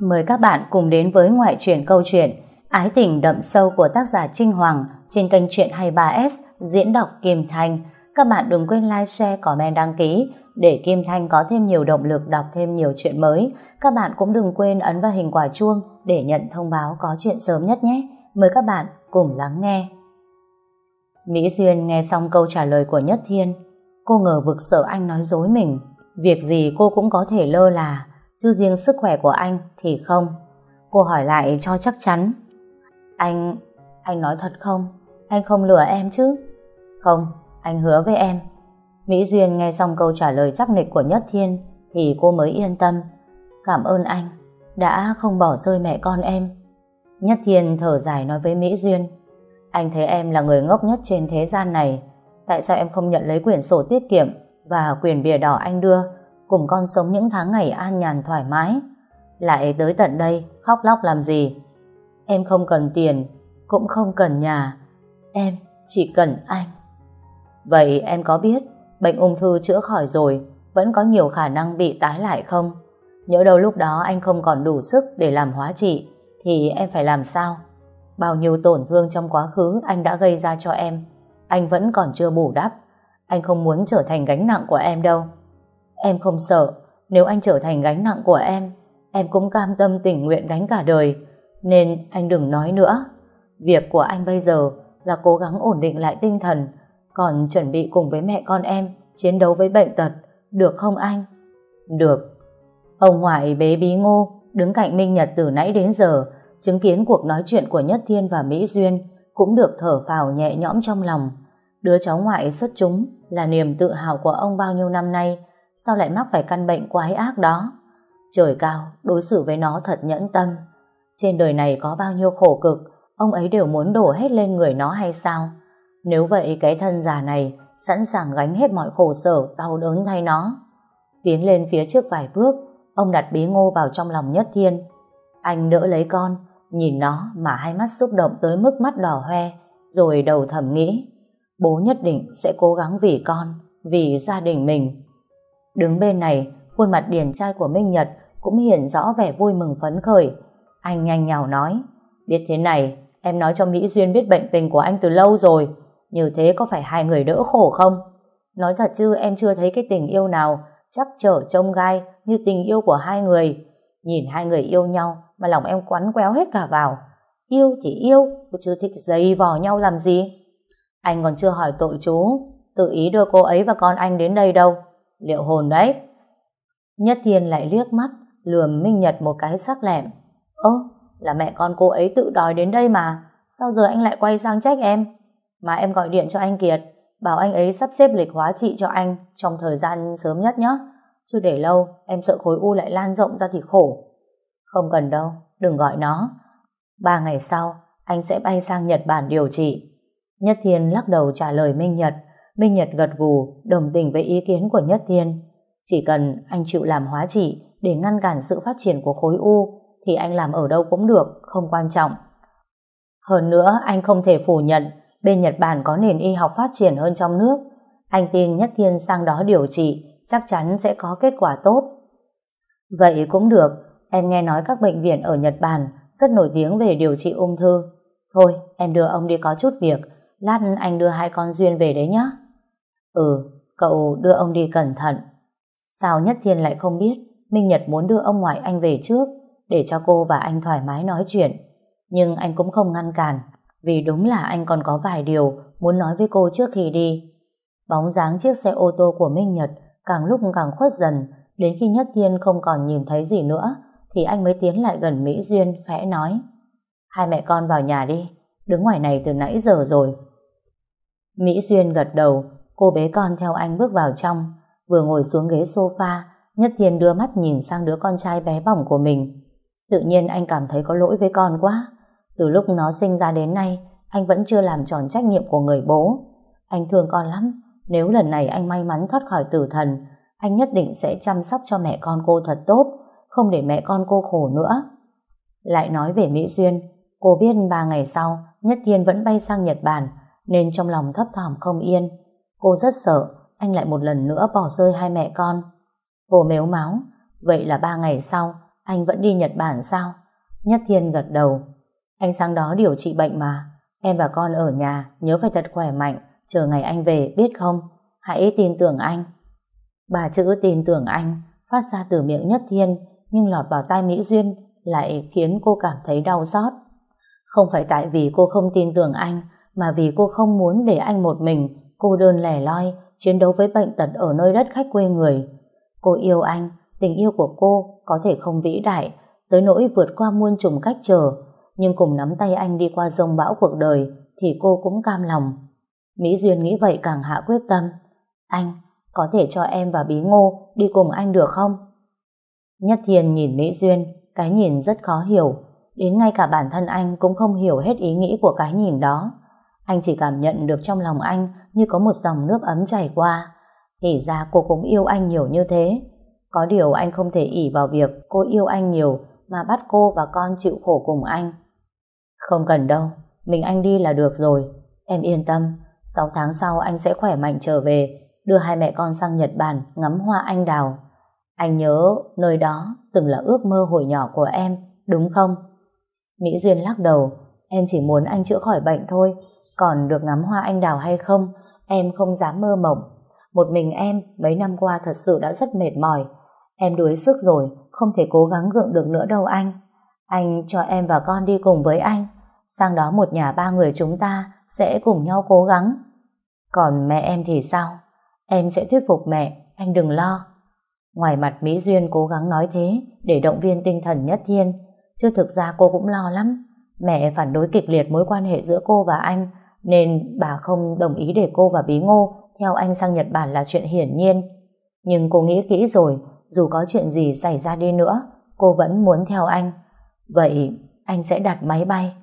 Mời các bạn cùng đến với ngoại truyện câu chuyện Ái tình đậm sâu của tác giả Trinh Hoàng trên kênh truyện 23S diễn đọc Kim Thanh. Các bạn đừng quên like, share, comment, đăng ký để Kim Thanh có thêm nhiều động lực đọc thêm nhiều chuyện mới. Các bạn cũng đừng quên ấn vào hình quả chuông để nhận thông báo có chuyện sớm nhất nhé. Mời các bạn cùng lắng nghe. Mỹ Duyên nghe xong câu trả lời của Nhất Thiên. Cô ngờ vực sợ anh nói dối mình. Việc gì cô cũng có thể lơ là chứ riêng sức khỏe của anh thì không. Cô hỏi lại cho chắc chắn. Anh... anh nói thật không? Anh không lừa em chứ? Không, anh hứa với em. Mỹ Duyên nghe xong câu trả lời chắc nịch của Nhất Thiên thì cô mới yên tâm. Cảm ơn anh, đã không bỏ rơi mẹ con em. Nhất Thiên thở dài nói với Mỹ Duyên. Anh thấy em là người ngốc nhất trên thế gian này. Tại sao em không nhận lấy quyển sổ tiết kiệm và quyền bìa đỏ anh đưa cùng con sống những tháng ngày an nhàn thoải mái. Lại tới tận đây, khóc lóc làm gì? Em không cần tiền, cũng không cần nhà. Em chỉ cần anh. Vậy em có biết bệnh ung thư chữa khỏi rồi vẫn có nhiều khả năng bị tái lại không? Nhớ đâu lúc đó anh không còn đủ sức để làm hóa trị thì em phải làm sao? Bao nhiêu tổn thương trong quá khứ anh đã gây ra cho em anh vẫn còn chưa bù đắp. Anh không muốn trở thành gánh nặng của em đâu. Em không sợ, nếu anh trở thành gánh nặng của em, em cũng cam tâm tình nguyện gánh cả đời. Nên anh đừng nói nữa. Việc của anh bây giờ là cố gắng ổn định lại tinh thần, còn chuẩn bị cùng với mẹ con em chiến đấu với bệnh tật, được không anh? Được. Ông ngoại bế bí ngô, đứng cạnh Minh Nhật từ nãy đến giờ, chứng kiến cuộc nói chuyện của Nhất Thiên và Mỹ Duyên, cũng được thở phào nhẹ nhõm trong lòng. Đứa cháu ngoại xuất chúng là niềm tự hào của ông bao nhiêu năm nay, sao lại mắc phải căn bệnh quái ác đó? Trời cao, đối xử với nó thật nhẫn tâm. Trên đời này có bao nhiêu khổ cực, ông ấy đều muốn đổ hết lên người nó hay sao? Nếu vậy cái thân già này sẵn sàng gánh hết mọi khổ sở, đau đớn thay nó. Tiến lên phía trước vài bước, ông đặt bí ngô vào trong lòng nhất thiên. Anh đỡ lấy con, nhìn nó mà hai mắt xúc động tới mức mắt đỏ hoe, rồi đầu thầm nghĩ, bố nhất định sẽ cố gắng vì con, vì gia đình mình. Đứng bên này, khuôn mặt điển trai của Minh Nhật cũng hiện rõ vẻ vui mừng phấn khởi. Anh nhanh nhào nói, biết thế này, em nói cho Mỹ Duyên biết bệnh tình của anh từ lâu rồi, như thế có phải hai người đỡ khổ không? Nói thật chứ em chưa thấy cái tình yêu nào chắc trở trông gai như tình yêu của hai người. Nhìn hai người yêu nhau mà lòng em quắn quéo hết cả vào. Yêu thì yêu, chứ thích giày vò nhau làm gì? Anh còn chưa hỏi tội chú, tự ý đưa cô ấy và con anh đến đây đâu. Liệu hồn đấy. Nhất Thiên lại liếc mắt, lườm Minh Nhật một cái sắc lẹm. Ơ, là mẹ con cô ấy tự đòi đến đây mà. Sao giờ anh lại quay sang trách em? Mà em gọi điện cho anh Kiệt, bảo anh ấy sắp xếp lịch hóa trị cho anh trong thời gian sớm nhất nhé. Chứ để lâu, em sợ khối u lại lan rộng ra thì khổ. Không cần đâu, đừng gọi nó. Ba ngày sau, anh sẽ bay sang Nhật Bản điều trị. Nhất Thiên lắc đầu trả lời Minh Nhật. Minh Nhật gật gù, đồng tình với ý kiến của Nhất Thiên. Chỉ cần anh chịu làm hóa trị để ngăn cản sự phát triển của khối u, thì anh làm ở đâu cũng được, không quan trọng. Hơn nữa, anh không thể phủ nhận bên Nhật Bản có nền y học phát triển hơn trong nước. Anh tin Nhất Thiên sang đó điều trị chắc chắn sẽ có kết quả tốt. Vậy cũng được, em nghe nói các bệnh viện ở Nhật Bản rất nổi tiếng về điều trị ung thư. Thôi, em đưa ông đi có chút việc, lát anh đưa hai con Duyên về đấy nhé. Ừ, cậu đưa ông đi cẩn thận. Sao Nhất Thiên lại không biết Minh Nhật muốn đưa ông ngoại anh về trước để cho cô và anh thoải mái nói chuyện. Nhưng anh cũng không ngăn cản vì đúng là anh còn có vài điều muốn nói với cô trước khi đi. Bóng dáng chiếc xe ô tô của Minh Nhật càng lúc càng khuất dần đến khi Nhất Thiên không còn nhìn thấy gì nữa thì anh mới tiến lại gần Mỹ Duyên khẽ nói Hai mẹ con vào nhà đi đứng ngoài này từ nãy giờ rồi. Mỹ Duyên gật đầu cô bé con theo anh bước vào trong vừa ngồi xuống ghế sofa Nhất Thiên đưa mắt nhìn sang đứa con trai bé bỏng của mình tự nhiên anh cảm thấy có lỗi với con quá từ lúc nó sinh ra đến nay anh vẫn chưa làm tròn trách nhiệm của người bố anh thương con lắm nếu lần này anh may mắn thoát khỏi tử thần, anh nhất định sẽ chăm sóc cho mẹ con cô thật tốt, không để mẹ con cô khổ nữa. Lại nói về Mỹ Duyên, cô biết ba ngày sau, Nhất Thiên vẫn bay sang Nhật Bản, nên trong lòng thấp thỏm không yên. Cô rất sợ, anh lại một lần nữa bỏ rơi hai mẹ con. Cô mếu máu, vậy là ba ngày sau, Anh vẫn đi Nhật Bản sao? Nhất Thiên gật đầu. Anh sang đó điều trị bệnh mà. Em và con ở nhà, nhớ phải thật khỏe mạnh, chờ ngày anh về, biết không? Hãy tin tưởng anh. Bà chữ tin tưởng anh, phát ra từ miệng Nhất Thiên, nhưng lọt vào tai Mỹ Duyên lại khiến cô cảm thấy đau xót. Không phải tại vì cô không tin tưởng anh, mà vì cô không muốn để anh một mình, cô đơn lẻ loi, chiến đấu với bệnh tật ở nơi đất khách quê người. Cô yêu anh, tình yêu của cô có thể không vĩ đại, tới nỗi vượt qua muôn trùng cách trở, nhưng cùng nắm tay anh đi qua rông bão cuộc đời thì cô cũng cam lòng. Mỹ Duyên nghĩ vậy càng hạ quyết tâm. Anh, có thể cho em và Bí Ngô đi cùng anh được không? Nhất Thiên nhìn Mỹ Duyên, cái nhìn rất khó hiểu, đến ngay cả bản thân anh cũng không hiểu hết ý nghĩ của cái nhìn đó. Anh chỉ cảm nhận được trong lòng anh như có một dòng nước ấm chảy qua. Thì ra cô cũng yêu anh nhiều như thế. Có điều anh không thể ỉ vào việc cô yêu anh nhiều mà bắt cô và con chịu khổ cùng anh. Không cần đâu, mình anh đi là được rồi. Em yên tâm, 6 tháng sau anh sẽ khỏe mạnh trở về, đưa hai mẹ con sang Nhật Bản ngắm hoa anh đào. Anh nhớ nơi đó từng là ước mơ hồi nhỏ của em, đúng không? Mỹ Duyên lắc đầu, em chỉ muốn anh chữa khỏi bệnh thôi, còn được ngắm hoa anh đào hay không, em không dám mơ mộng. Một mình em mấy năm qua thật sự đã rất mệt mỏi. Em đuối sức rồi, không thể cố gắng gượng được nữa đâu anh. Anh cho em và con đi cùng với anh. Sang đó một nhà ba người chúng ta sẽ cùng nhau cố gắng. Còn mẹ em thì sao? Em sẽ thuyết phục mẹ, anh đừng lo. Ngoài mặt Mỹ Duyên cố gắng nói thế để động viên tinh thần Nhất Thiên, chứ thực ra cô cũng lo lắm. Mẹ phản đối kịch liệt mối quan hệ giữa cô và anh, nên bà không đồng ý để cô và Bí Ngô theo anh sang Nhật Bản là chuyện hiển nhiên. Nhưng cô nghĩ kỹ rồi, dù có chuyện gì xảy ra đi nữa, cô vẫn muốn theo anh. Vậy anh sẽ đặt máy bay.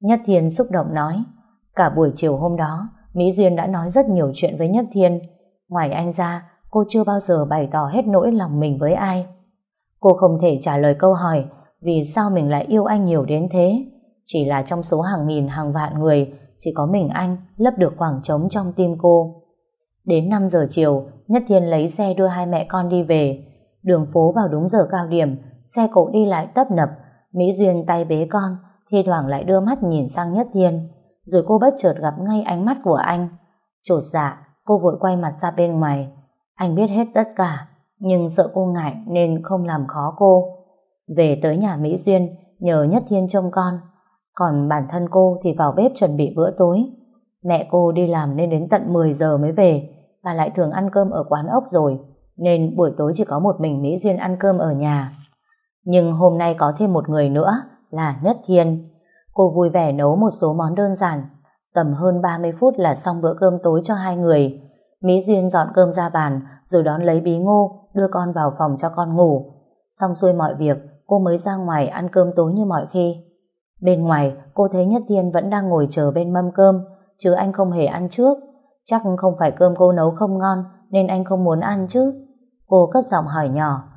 Nhất Thiên xúc động nói. Cả buổi chiều hôm đó, Mỹ Duyên đã nói rất nhiều chuyện với Nhất Thiên. Ngoài anh ra, cô chưa bao giờ bày tỏ hết nỗi lòng mình với ai. Cô không thể trả lời câu hỏi vì sao mình lại yêu anh nhiều đến thế. Chỉ là trong số hàng nghìn hàng vạn người, chỉ có mình anh lấp được khoảng trống trong tim cô. Đến 5 giờ chiều, Nhất Thiên lấy xe đưa hai mẹ con đi về. Đường phố vào đúng giờ cao điểm, xe cộ đi lại tấp nập, Mỹ Duyên tay bế con, thi thoảng lại đưa mắt nhìn sang Nhất Thiên. Rồi cô bất chợt gặp ngay ánh mắt của anh. Chột dạ, cô vội quay mặt ra bên ngoài. Anh biết hết tất cả, nhưng sợ cô ngại nên không làm khó cô. Về tới nhà Mỹ Duyên, nhờ Nhất Thiên trông con. Còn bản thân cô thì vào bếp chuẩn bị bữa tối. Mẹ cô đi làm nên đến tận 10 giờ mới về, bà lại thường ăn cơm ở quán ốc rồi, nên buổi tối chỉ có một mình Mỹ Duyên ăn cơm ở nhà. Nhưng hôm nay có thêm một người nữa là Nhất Thiên. Cô vui vẻ nấu một số món đơn giản. Tầm hơn 30 phút là xong bữa cơm tối cho hai người. Mỹ Duyên dọn cơm ra bàn rồi đón lấy bí ngô đưa con vào phòng cho con ngủ. Xong xuôi mọi việc cô mới ra ngoài ăn cơm tối như mọi khi. Bên ngoài cô thấy Nhất Thiên vẫn đang ngồi chờ bên mâm cơm chứ anh không hề ăn trước. Chắc không phải cơm cô nấu không ngon nên anh không muốn ăn chứ. Cô cất giọng hỏi nhỏ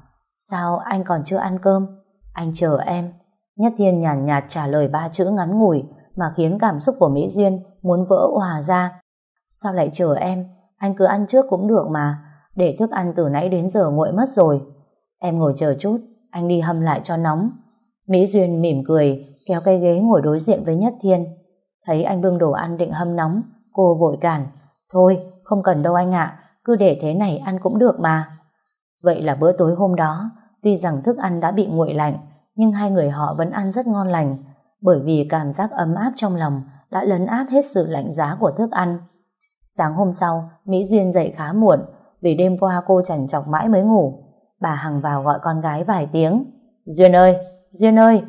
Sao anh còn chưa ăn cơm? Anh chờ em. Nhất Thiên nhàn nhạt, nhạt trả lời ba chữ ngắn ngủi mà khiến cảm xúc của Mỹ Duyên muốn vỡ hòa ra. Sao lại chờ em? Anh cứ ăn trước cũng được mà. Để thức ăn từ nãy đến giờ nguội mất rồi. Em ngồi chờ chút, anh đi hâm lại cho nóng. Mỹ Duyên mỉm cười, kéo cây ghế ngồi đối diện với Nhất Thiên. Thấy anh bưng đồ ăn định hâm nóng, cô vội cản. Thôi, không cần đâu anh ạ, cứ để thế này ăn cũng được mà. Vậy là bữa tối hôm đó, tuy rằng thức ăn đã bị nguội lạnh, nhưng hai người họ vẫn ăn rất ngon lành, bởi vì cảm giác ấm áp trong lòng đã lấn át hết sự lạnh giá của thức ăn. Sáng hôm sau, Mỹ Duyên dậy khá muộn, vì đêm qua cô chẳng chọc mãi mới ngủ. Bà Hằng vào gọi con gái vài tiếng. Duyên ơi, Duyên ơi!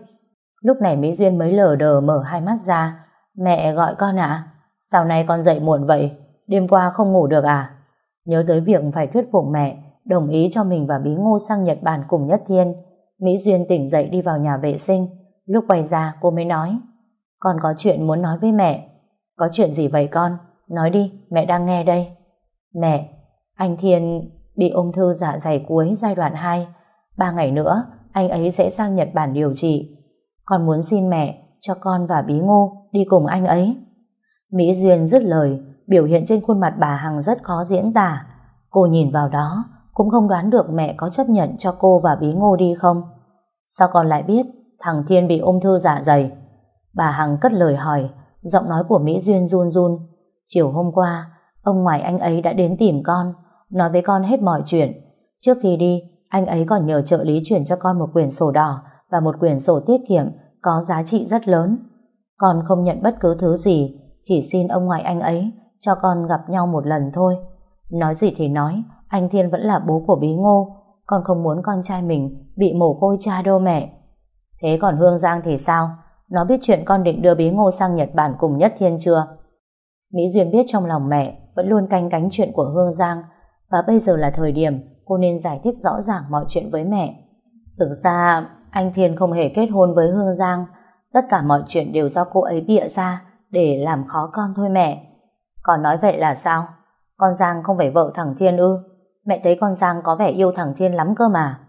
Lúc này Mỹ Duyên mới lờ đờ mở hai mắt ra. Mẹ gọi con ạ? À? Sao nay con dậy muộn vậy? Đêm qua không ngủ được à? Nhớ tới việc phải thuyết phục mẹ đồng ý cho mình và Bí Ngô sang Nhật Bản cùng Nhất Thiên. Mỹ Duyên tỉnh dậy đi vào nhà vệ sinh. Lúc quay ra cô mới nói Con có chuyện muốn nói với mẹ. Có chuyện gì vậy con? Nói đi, mẹ đang nghe đây. Mẹ, anh Thiên bị ung thư dạ dày cuối giai đoạn 2. Ba ngày nữa, anh ấy sẽ sang Nhật Bản điều trị. Con muốn xin mẹ cho con và Bí Ngô đi cùng anh ấy. Mỹ Duyên dứt lời, biểu hiện trên khuôn mặt bà Hằng rất khó diễn tả. Cô nhìn vào đó, cũng không đoán được mẹ có chấp nhận cho cô và Bí Ngô đi không. Sao con lại biết thằng Thiên bị ung thư dạ dày? Bà Hằng cất lời hỏi, giọng nói của Mỹ Duyên run run. Chiều hôm qua, ông ngoại anh ấy đã đến tìm con, nói với con hết mọi chuyện. Trước khi đi, anh ấy còn nhờ trợ lý chuyển cho con một quyển sổ đỏ và một quyển sổ tiết kiệm có giá trị rất lớn. Con không nhận bất cứ thứ gì, chỉ xin ông ngoại anh ấy cho con gặp nhau một lần thôi. Nói gì thì nói, anh Thiên vẫn là bố của Bí Ngô, con không muốn con trai mình bị mồ côi cha đâu mẹ. Thế còn Hương Giang thì sao? Nó biết chuyện con định đưa Bí Ngô sang Nhật Bản cùng Nhất Thiên chưa? Mỹ Duyên biết trong lòng mẹ vẫn luôn canh cánh chuyện của Hương Giang và bây giờ là thời điểm cô nên giải thích rõ ràng mọi chuyện với mẹ. Thực ra anh Thiên không hề kết hôn với Hương Giang tất cả mọi chuyện đều do cô ấy bịa ra để làm khó con thôi mẹ. Còn nói vậy là sao? Con Giang không phải vợ thằng Thiên ư? Mẹ thấy con Giang có vẻ yêu thằng Thiên lắm cơ mà.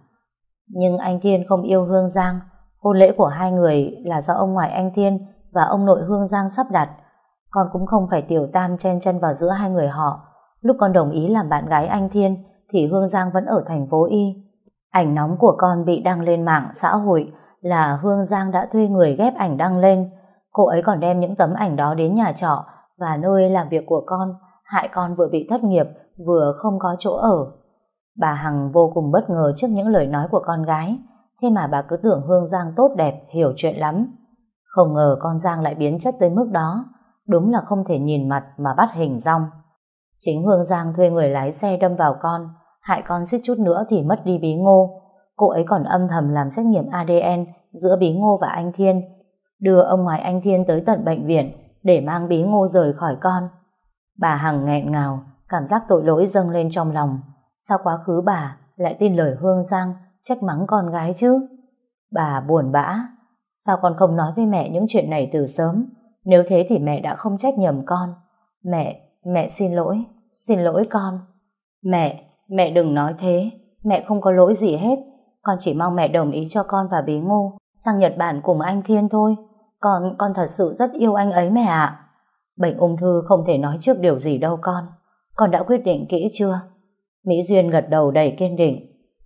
Nhưng anh Thiên không yêu Hương Giang Hôn lễ của hai người là do ông ngoại anh Thiên và ông nội Hương Giang sắp đặt. Con cũng không phải tiểu tam chen chân vào giữa hai người họ. Lúc con đồng ý làm bạn gái anh Thiên thì Hương Giang vẫn ở thành phố Y. Ảnh nóng của con bị đăng lên mạng xã hội là Hương Giang đã thuê người ghép ảnh đăng lên. Cô ấy còn đem những tấm ảnh đó đến nhà trọ và nơi làm việc của con, hại con vừa bị thất nghiệp, vừa không có chỗ ở. Bà Hằng vô cùng bất ngờ trước những lời nói của con gái. Thế mà bà cứ tưởng Hương Giang tốt đẹp, hiểu chuyện lắm. Không ngờ con Giang lại biến chất tới mức đó. Đúng là không thể nhìn mặt mà bắt hình rong. Chính Hương Giang thuê người lái xe đâm vào con, hại con suýt chút nữa thì mất đi bí ngô. Cô ấy còn âm thầm làm xét nghiệm ADN giữa bí ngô và anh Thiên, đưa ông ngoại anh Thiên tới tận bệnh viện để mang bí ngô rời khỏi con. Bà Hằng nghẹn ngào, cảm giác tội lỗi dâng lên trong lòng. Sao quá khứ bà lại tin lời Hương Giang trách mắng con gái chứ. Bà buồn bã, sao con không nói với mẹ những chuyện này từ sớm, nếu thế thì mẹ đã không trách nhầm con. Mẹ, mẹ xin lỗi, xin lỗi con. Mẹ, mẹ đừng nói thế, mẹ không có lỗi gì hết, con chỉ mong mẹ đồng ý cho con và Bí Ngô sang Nhật Bản cùng anh Thiên thôi. Con, con thật sự rất yêu anh ấy mẹ ạ. Bệnh ung thư không thể nói trước điều gì đâu con. Con đã quyết định kỹ chưa? Mỹ Duyên gật đầu đầy kiên định.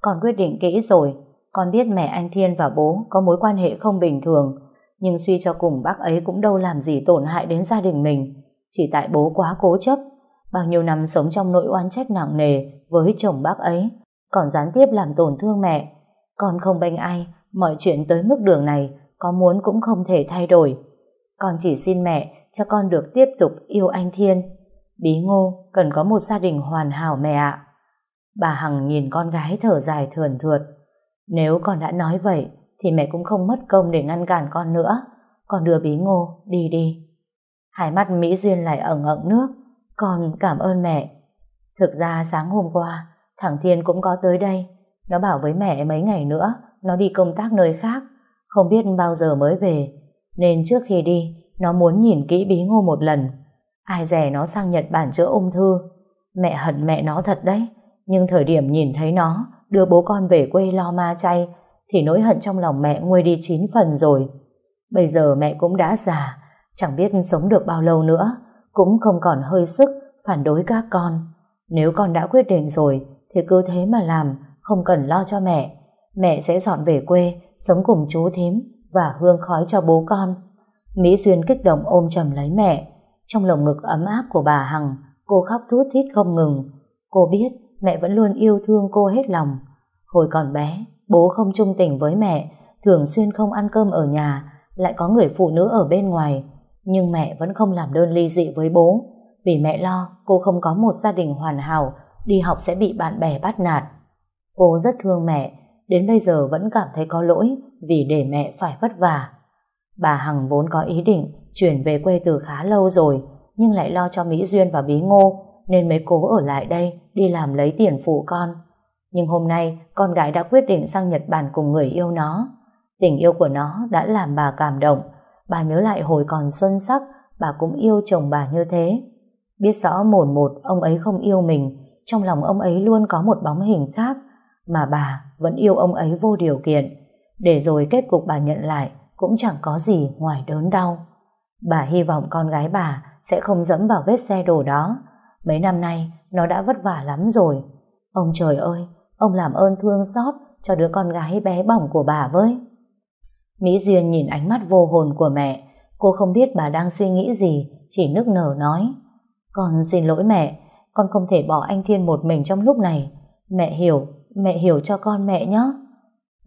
Con quyết định kỹ rồi, con biết mẹ anh Thiên và bố có mối quan hệ không bình thường, nhưng suy cho cùng bác ấy cũng đâu làm gì tổn hại đến gia đình mình. Chỉ tại bố quá cố chấp, bao nhiêu năm sống trong nỗi oan trách nặng nề với chồng bác ấy, còn gián tiếp làm tổn thương mẹ. Con không bênh ai, mọi chuyện tới mức đường này, có muốn cũng không thể thay đổi. Con chỉ xin mẹ cho con được tiếp tục yêu anh Thiên. Bí ngô cần có một gia đình hoàn hảo mẹ ạ. Bà Hằng nhìn con gái thở dài thườn thượt. Nếu con đã nói vậy, thì mẹ cũng không mất công để ngăn cản con nữa. Con đưa bí ngô, đi đi. Hai mắt Mỹ Duyên lại ẩn ẩn nước. Con cảm ơn mẹ. Thực ra sáng hôm qua, thằng Thiên cũng có tới đây. Nó bảo với mẹ mấy ngày nữa, nó đi công tác nơi khác. Không biết bao giờ mới về. Nên trước khi đi, nó muốn nhìn kỹ bí ngô một lần. Ai rẻ nó sang Nhật Bản chữa ung thư. Mẹ hận mẹ nó thật đấy. Nhưng thời điểm nhìn thấy nó đưa bố con về quê lo ma chay thì nỗi hận trong lòng mẹ nguôi đi chín phần rồi. Bây giờ mẹ cũng đã già, chẳng biết sống được bao lâu nữa, cũng không còn hơi sức phản đối các con. Nếu con đã quyết định rồi thì cứ thế mà làm, không cần lo cho mẹ. Mẹ sẽ dọn về quê, sống cùng chú thím và hương khói cho bố con. Mỹ Duyên kích động ôm chầm lấy mẹ. Trong lồng ngực ấm áp của bà Hằng, cô khóc thút thít không ngừng. Cô biết mẹ vẫn luôn yêu thương cô hết lòng. Hồi còn bé, bố không trung tình với mẹ, thường xuyên không ăn cơm ở nhà, lại có người phụ nữ ở bên ngoài. Nhưng mẹ vẫn không làm đơn ly dị với bố, vì mẹ lo cô không có một gia đình hoàn hảo, đi học sẽ bị bạn bè bắt nạt. Cô rất thương mẹ, đến bây giờ vẫn cảm thấy có lỗi vì để mẹ phải vất vả. Bà Hằng vốn có ý định chuyển về quê từ khá lâu rồi, nhưng lại lo cho Mỹ Duyên và Bí Ngô, nên mới cố ở lại đây đi làm lấy tiền phụ con. Nhưng hôm nay con gái đã quyết định sang Nhật Bản cùng người yêu nó. Tình yêu của nó đã làm bà cảm động. Bà nhớ lại hồi còn xuân sắc bà cũng yêu chồng bà như thế. Biết rõ mồn một ông ấy không yêu mình trong lòng ông ấy luôn có một bóng hình khác mà bà vẫn yêu ông ấy vô điều kiện. Để rồi kết cục bà nhận lại cũng chẳng có gì ngoài đớn đau. Bà hy vọng con gái bà sẽ không dẫm vào vết xe đổ đó Mấy năm nay nó đã vất vả lắm rồi. Ông trời ơi, ông làm ơn thương xót cho đứa con gái bé bỏng của bà với. Mỹ Duyên nhìn ánh mắt vô hồn của mẹ, cô không biết bà đang suy nghĩ gì, chỉ nức nở nói. Con xin lỗi mẹ, con không thể bỏ anh Thiên một mình trong lúc này. Mẹ hiểu, mẹ hiểu cho con mẹ nhé.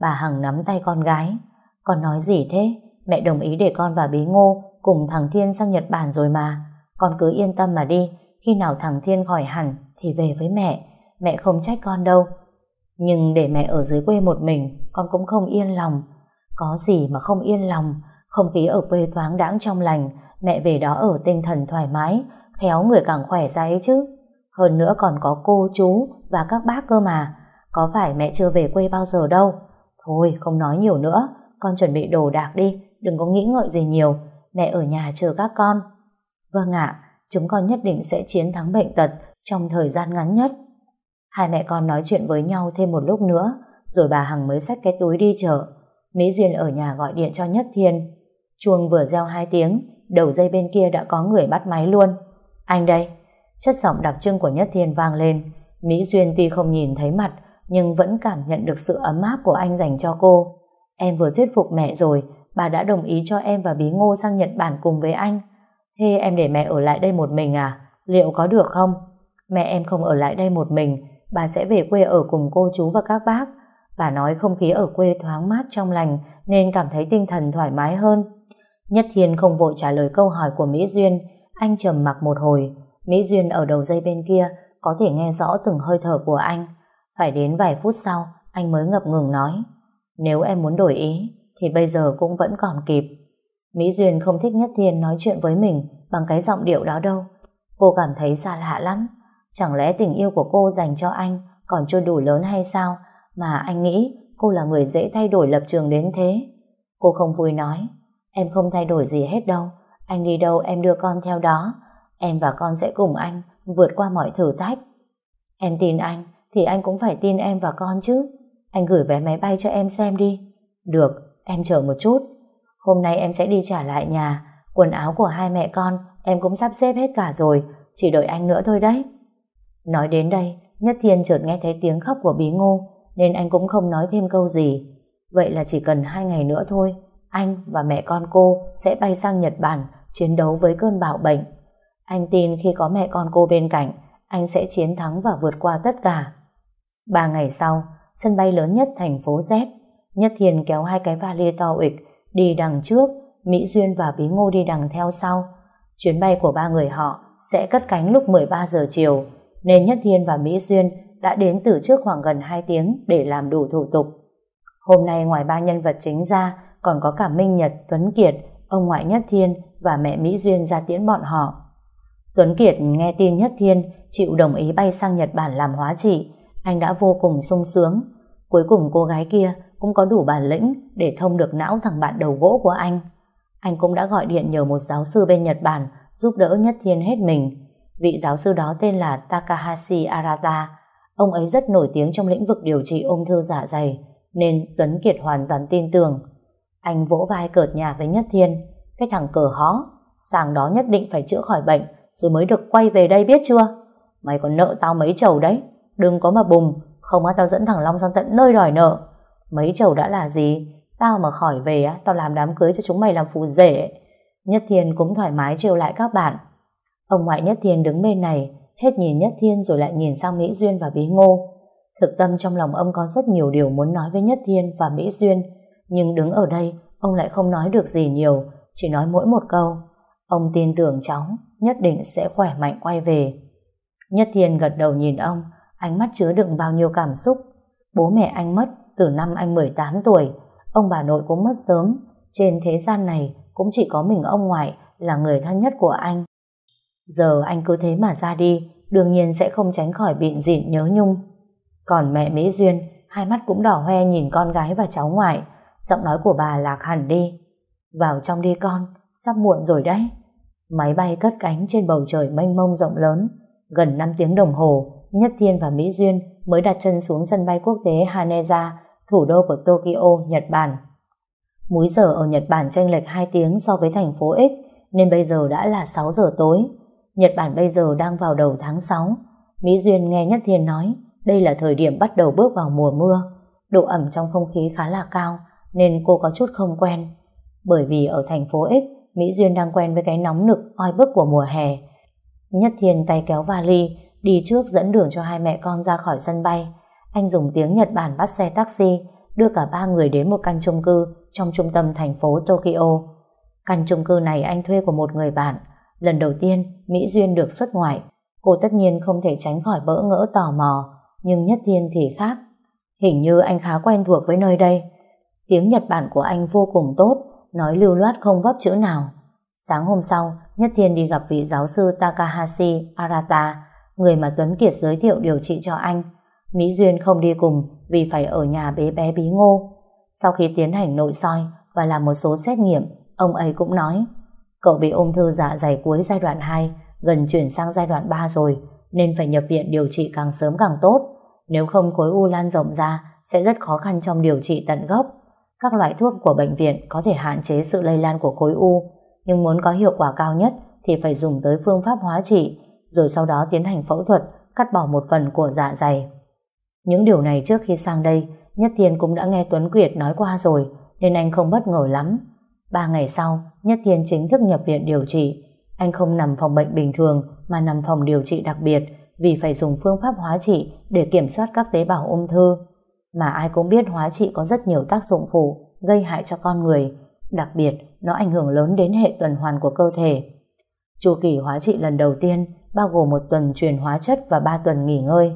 Bà Hằng nắm tay con gái. Con nói gì thế? Mẹ đồng ý để con và Bí Ngô cùng thằng Thiên sang Nhật Bản rồi mà. Con cứ yên tâm mà đi, khi nào thằng Thiên khỏi hẳn thì về với mẹ. Mẹ không trách con đâu. Nhưng để mẹ ở dưới quê một mình, con cũng không yên lòng. Có gì mà không yên lòng, không khí ở quê thoáng đãng trong lành, mẹ về đó ở tinh thần thoải mái, khéo người càng khỏe ra ấy chứ. Hơn nữa còn có cô, chú và các bác cơ mà. Có phải mẹ chưa về quê bao giờ đâu? Thôi, không nói nhiều nữa, con chuẩn bị đồ đạc đi, đừng có nghĩ ngợi gì nhiều. Mẹ ở nhà chờ các con. Vâng ạ, chúng con nhất định sẽ chiến thắng bệnh tật trong thời gian ngắn nhất. Hai mẹ con nói chuyện với nhau thêm một lúc nữa, rồi bà Hằng mới xách cái túi đi chợ. Mỹ Duyên ở nhà gọi điện cho Nhất Thiên. Chuông vừa reo hai tiếng, đầu dây bên kia đã có người bắt máy luôn. Anh đây. Chất giọng đặc trưng của Nhất Thiên vang lên. Mỹ Duyên tuy không nhìn thấy mặt, nhưng vẫn cảm nhận được sự ấm áp của anh dành cho cô. Em vừa thuyết phục mẹ rồi, bà đã đồng ý cho em và Bí Ngô sang Nhật Bản cùng với anh. Thế em để mẹ ở lại đây một mình à? Liệu có được không? Mẹ em không ở lại đây một mình, bà sẽ về quê ở cùng cô chú và các bác. Bà nói không khí ở quê thoáng mát trong lành nên cảm thấy tinh thần thoải mái hơn. Nhất Thiên không vội trả lời câu hỏi của Mỹ Duyên, anh trầm mặc một hồi. Mỹ Duyên ở đầu dây bên kia có thể nghe rõ từng hơi thở của anh. Phải đến vài phút sau, anh mới ngập ngừng nói Nếu em muốn đổi ý, thì bây giờ cũng vẫn còn kịp. Mỹ Duyên không thích Nhất Thiên nói chuyện với mình bằng cái giọng điệu đó đâu. Cô cảm thấy xa lạ lắm. Chẳng lẽ tình yêu của cô dành cho anh còn chưa đủ lớn hay sao mà anh nghĩ cô là người dễ thay đổi lập trường đến thế? Cô không vui nói Em không thay đổi gì hết đâu. Anh đi đâu em đưa con theo đó. Em và con sẽ cùng anh vượt qua mọi thử thách. Em tin anh thì anh cũng phải tin em và con chứ. Anh gửi vé máy bay cho em xem đi. Được, em chờ một chút. Hôm nay em sẽ đi trả lại nhà. Quần áo của hai mẹ con em cũng sắp xếp hết cả rồi. Chỉ đợi anh nữa thôi đấy. Nói đến đây, Nhất Thiên chợt nghe thấy tiếng khóc của Bí Ngô nên anh cũng không nói thêm câu gì. Vậy là chỉ cần hai ngày nữa thôi anh và mẹ con cô sẽ bay sang Nhật Bản chiến đấu với cơn bạo bệnh. Anh tin khi có mẹ con cô bên cạnh, anh sẽ chiến thắng và vượt qua tất cả. Ba ngày sau, sân bay lớn nhất thành phố Z, Nhất Thiền kéo hai cái vali to ịch đi đằng trước, Mỹ Duyên và Bí Ngô đi đằng theo sau. Chuyến bay của ba người họ sẽ cất cánh lúc 13 giờ chiều, nên Nhất Thiên và Mỹ Duyên đã đến từ trước khoảng gần 2 tiếng để làm đủ thủ tục. Hôm nay ngoài ba nhân vật chính ra, còn có cả Minh Nhật, Tuấn Kiệt, ông ngoại Nhất Thiên và mẹ Mỹ Duyên ra tiễn bọn họ. Tuấn Kiệt nghe tin Nhất Thiên chịu đồng ý bay sang Nhật Bản làm hóa trị, anh đã vô cùng sung sướng. Cuối cùng cô gái kia cũng có đủ bản lĩnh để thông được não thằng bạn đầu gỗ của anh. Anh cũng đã gọi điện nhờ một giáo sư bên Nhật Bản giúp đỡ Nhất Thiên hết mình. Vị giáo sư đó tên là Takahashi Arata. Ông ấy rất nổi tiếng trong lĩnh vực điều trị ung thư dạ dày, nên Tuấn Kiệt hoàn toàn tin tưởng. Anh vỗ vai cợt nhà với Nhất Thiên. Cái thằng cờ hó, sàng đó nhất định phải chữa khỏi bệnh, rồi mới được quay về đây biết chưa? Mày còn nợ tao mấy chầu đấy. Đừng có mà bùng, không á tao dẫn thằng Long sang tận nơi đòi nợ. Mấy chầu đã là gì? Tao mà khỏi về á, tao làm đám cưới cho chúng mày làm phù rể. Nhất Thiên cũng thoải mái trêu lại các bạn. Ông ngoại Nhất Thiên đứng bên này, hết nhìn Nhất Thiên rồi lại nhìn sang Mỹ Duyên và Bí Ngô. Thực tâm trong lòng ông có rất nhiều điều muốn nói với Nhất Thiên và Mỹ Duyên, nhưng đứng ở đây, ông lại không nói được gì nhiều, chỉ nói mỗi một câu. Ông tin tưởng cháu, nhất định sẽ khỏe mạnh quay về. Nhất Thiên gật đầu nhìn ông, ánh mắt chứa đựng bao nhiêu cảm xúc. Bố mẹ anh mất từ năm anh 18 tuổi, ông bà nội cũng mất sớm. Trên thế gian này cũng chỉ có mình ông ngoại là người thân nhất của anh. Giờ anh cứ thế mà ra đi, đương nhiên sẽ không tránh khỏi bịn dịn nhớ nhung. Còn mẹ Mỹ Duyên, hai mắt cũng đỏ hoe nhìn con gái và cháu ngoại, Giọng nói của bà lạc hẳn đi. Vào trong đi con, sắp muộn rồi đấy. Máy bay cất cánh trên bầu trời mênh mông rộng lớn. Gần 5 tiếng đồng hồ, Nhất Thiên và Mỹ Duyên mới đặt chân xuống sân bay quốc tế Haneda, thủ đô của Tokyo, Nhật Bản. Múi giờ ở Nhật Bản chênh lệch 2 tiếng so với thành phố X, nên bây giờ đã là 6 giờ tối. Nhật Bản bây giờ đang vào đầu tháng 6. Mỹ Duyên nghe Nhất Thiên nói, đây là thời điểm bắt đầu bước vào mùa mưa. độ ẩm trong không khí khá là cao nên cô có chút không quen. Bởi vì ở thành phố X, Mỹ Duyên đang quen với cái nóng nực oi bức của mùa hè. Nhất Thiên tay kéo vali, đi trước dẫn đường cho hai mẹ con ra khỏi sân bay. Anh dùng tiếng Nhật Bản bắt xe taxi, đưa cả ba người đến một căn chung cư trong trung tâm thành phố Tokyo. Căn chung cư này anh thuê của một người bạn. Lần đầu tiên, Mỹ Duyên được xuất ngoại. Cô tất nhiên không thể tránh khỏi bỡ ngỡ tò mò, nhưng Nhất Thiên thì khác. Hình như anh khá quen thuộc với nơi đây. Tiếng Nhật Bản của anh vô cùng tốt, nói lưu loát không vấp chữ nào. Sáng hôm sau, Nhất Thiên đi gặp vị giáo sư Takahashi Arata, người mà Tuấn Kiệt giới thiệu điều trị cho anh. Mỹ Duyên không đi cùng vì phải ở nhà bé bé bí ngô. Sau khi tiến hành nội soi và làm một số xét nghiệm, ông ấy cũng nói cậu bị ung thư dạ dày cuối giai đoạn 2, gần chuyển sang giai đoạn 3 rồi, nên phải nhập viện điều trị càng sớm càng tốt. Nếu không khối u lan rộng ra, sẽ rất khó khăn trong điều trị tận gốc. Các loại thuốc của bệnh viện có thể hạn chế sự lây lan của khối u, nhưng muốn có hiệu quả cao nhất thì phải dùng tới phương pháp hóa trị, rồi sau đó tiến hành phẫu thuật, cắt bỏ một phần của dạ dày. Những điều này trước khi sang đây, Nhất Thiên cũng đã nghe Tuấn Quyệt nói qua rồi, nên anh không bất ngờ lắm. Ba ngày sau, Nhất Thiên chính thức nhập viện điều trị. Anh không nằm phòng bệnh bình thường, mà nằm phòng điều trị đặc biệt, vì phải dùng phương pháp hóa trị để kiểm soát các tế bào ung thư. Mà ai cũng biết hóa trị có rất nhiều tác dụng phụ, gây hại cho con người. Đặc biệt, nó ảnh hưởng lớn đến hệ tuần hoàn của cơ thể. Chu kỳ hóa trị lần đầu tiên bao gồm một tuần truyền hóa chất và ba tuần nghỉ ngơi.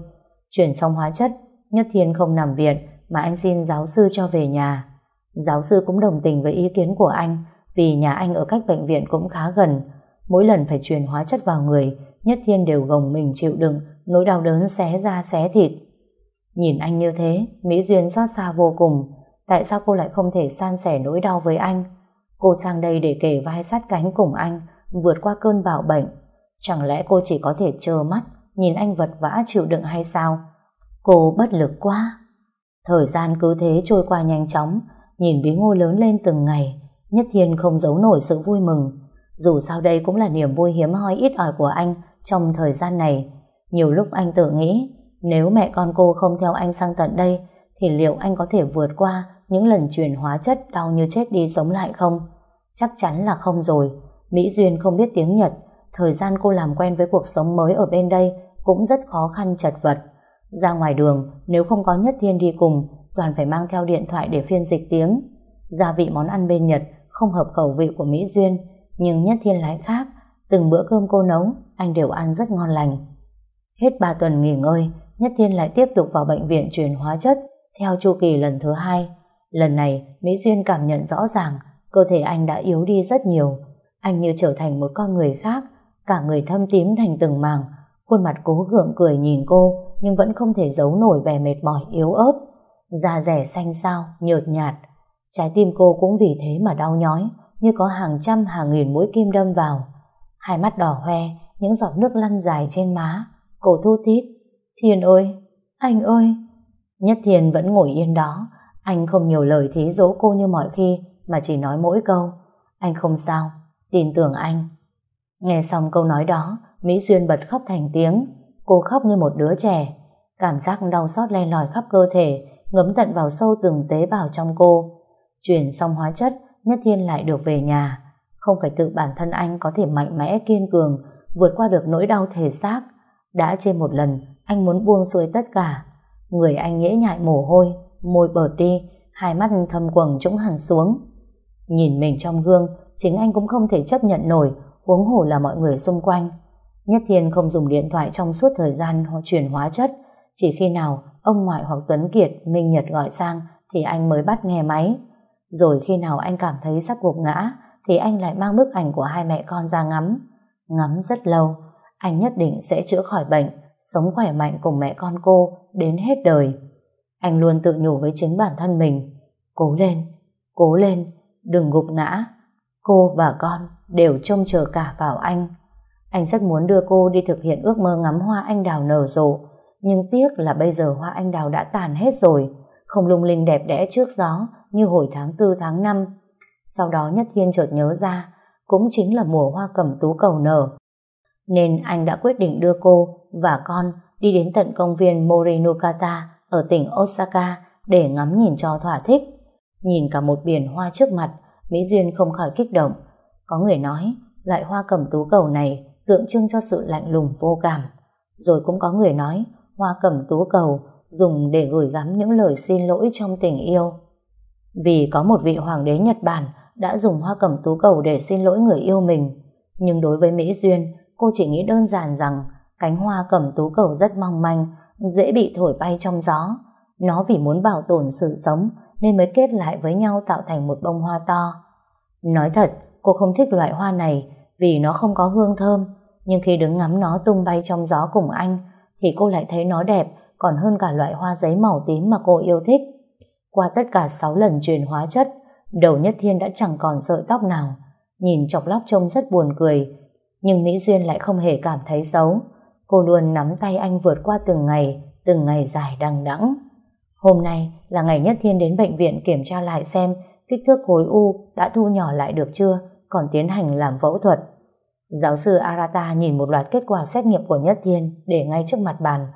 Truyền xong hóa chất, Nhất Thiên không nằm viện mà anh xin giáo sư cho về nhà. Giáo sư cũng đồng tình với ý kiến của anh vì nhà anh ở cách bệnh viện cũng khá gần. Mỗi lần phải truyền hóa chất vào người, Nhất Thiên đều gồng mình chịu đựng nỗi đau đớn xé da xé thịt. Nhìn anh như thế, Mỹ Duyên xót xa vô cùng. Tại sao cô lại không thể san sẻ nỗi đau với anh? Cô sang đây để kể vai sát cánh cùng anh, vượt qua cơn bạo bệnh. Chẳng lẽ cô chỉ có thể trơ mắt, nhìn anh vật vã chịu đựng hay sao? Cô bất lực quá. Thời gian cứ thế trôi qua nhanh chóng, nhìn bí ngô lớn lên từng ngày. Nhất Thiên không giấu nổi sự vui mừng. Dù sao đây cũng là niềm vui hiếm hoi ít ỏi của anh trong thời gian này. Nhiều lúc anh tự nghĩ, nếu mẹ con cô không theo anh sang tận đây, thì liệu anh có thể vượt qua những lần chuyển hóa chất đau như chết đi sống lại không? Chắc chắn là không rồi. Mỹ Duyên không biết tiếng Nhật, thời gian cô làm quen với cuộc sống mới ở bên đây cũng rất khó khăn chật vật. Ra ngoài đường, nếu không có Nhất Thiên đi cùng, toàn phải mang theo điện thoại để phiên dịch tiếng. Gia vị món ăn bên Nhật không hợp khẩu vị của Mỹ Duyên, nhưng Nhất Thiên lại khác. Từng bữa cơm cô nấu, anh đều ăn rất ngon lành. Hết 3 tuần nghỉ ngơi, Nhất Thiên lại tiếp tục vào bệnh viện truyền hóa chất theo chu kỳ lần thứ hai. Lần này, Mỹ Duyên cảm nhận rõ ràng cơ thể anh đã yếu đi rất nhiều. Anh như trở thành một con người khác, cả người thâm tím thành từng mảng, khuôn mặt cố gượng cười nhìn cô nhưng vẫn không thể giấu nổi vẻ mệt mỏi yếu ớt. Da rẻ xanh xao, nhợt nhạt. Trái tim cô cũng vì thế mà đau nhói, như có hàng trăm hàng nghìn mũi kim đâm vào. Hai mắt đỏ hoe, những giọt nước lăn dài trên má. Cô thu tít. Thiên ơi! Anh ơi! Nhất Thiên vẫn ngồi yên đó. Anh không nhiều lời thí dỗ cô như mọi khi, mà chỉ nói mỗi câu. Anh không sao, tin tưởng anh. Nghe xong câu nói đó, Mỹ Duyên bật khóc thành tiếng. Cô khóc như một đứa trẻ. Cảm giác đau xót len lỏi khắp cơ thể, ngấm tận vào sâu từng tế bào trong cô. Chuyển xong hóa chất, Nhất Thiên lại được về nhà. Không phải tự bản thân anh có thể mạnh mẽ kiên cường, vượt qua được nỗi đau thể xác. Đã trên một lần, anh muốn buông xuôi tất cả. Người anh nhễ nhại mồ hôi, môi bờ ti, hai mắt thâm quầng trũng hẳn xuống. Nhìn mình trong gương, chính anh cũng không thể chấp nhận nổi, huống hồ là mọi người xung quanh. Nhất Thiên không dùng điện thoại trong suốt thời gian chuyển hóa chất, chỉ khi nào ông ngoại hoặc Tuấn Kiệt, Minh Nhật gọi sang thì anh mới bắt nghe máy. Rồi khi nào anh cảm thấy sắp gục ngã thì anh lại mang bức ảnh của hai mẹ con ra ngắm. Ngắm rất lâu, anh nhất định sẽ chữa khỏi bệnh, sống khỏe mạnh cùng mẹ con cô đến hết đời. Anh luôn tự nhủ với chính bản thân mình, cố lên, cố lên, đừng gục ngã. Cô và con đều trông chờ cả vào anh. Anh rất muốn đưa cô đi thực hiện ước mơ ngắm hoa anh đào nở rộ, nhưng tiếc là bây giờ hoa anh đào đã tàn hết rồi, không lung linh đẹp đẽ trước gió như hồi tháng 4 tháng 5. Sau đó Nhất Thiên chợt nhớ ra, cũng chính là mùa hoa cẩm tú cầu nở. Nên anh đã quyết định đưa cô và con đi đến tận công viên Morinokata ở tỉnh Osaka để ngắm nhìn cho thỏa thích. Nhìn cả một biển hoa trước mặt, Mỹ Duyên không khỏi kích động. Có người nói, loại hoa cẩm tú cầu này tượng trưng cho sự lạnh lùng vô cảm. Rồi cũng có người nói, hoa cẩm tú cầu dùng để gửi gắm những lời xin lỗi trong tình yêu. Vì có một vị hoàng đế Nhật Bản đã dùng hoa cẩm tú cầu để xin lỗi người yêu mình. Nhưng đối với Mỹ Duyên, cô chỉ nghĩ đơn giản rằng cánh hoa cẩm tú cầu rất mong manh, dễ bị thổi bay trong gió. Nó vì muốn bảo tồn sự sống nên mới kết lại với nhau tạo thành một bông hoa to. Nói thật, cô không thích loại hoa này vì nó không có hương thơm, nhưng khi đứng ngắm nó tung bay trong gió cùng anh thì cô lại thấy nó đẹp còn hơn cả loại hoa giấy màu tím mà cô yêu thích. Qua tất cả 6 lần truyền hóa chất, đầu Nhất Thiên đã chẳng còn sợi tóc nào. Nhìn chọc lóc trông rất buồn cười, nhưng Mỹ Duyên lại không hề cảm thấy xấu. Cô luôn nắm tay anh vượt qua từng ngày, từng ngày dài đằng đẵng. Hôm nay là ngày Nhất Thiên đến bệnh viện kiểm tra lại xem kích thước khối u đã thu nhỏ lại được chưa, còn tiến hành làm phẫu thuật. Giáo sư Arata nhìn một loạt kết quả xét nghiệm của Nhất Thiên để ngay trước mặt bàn.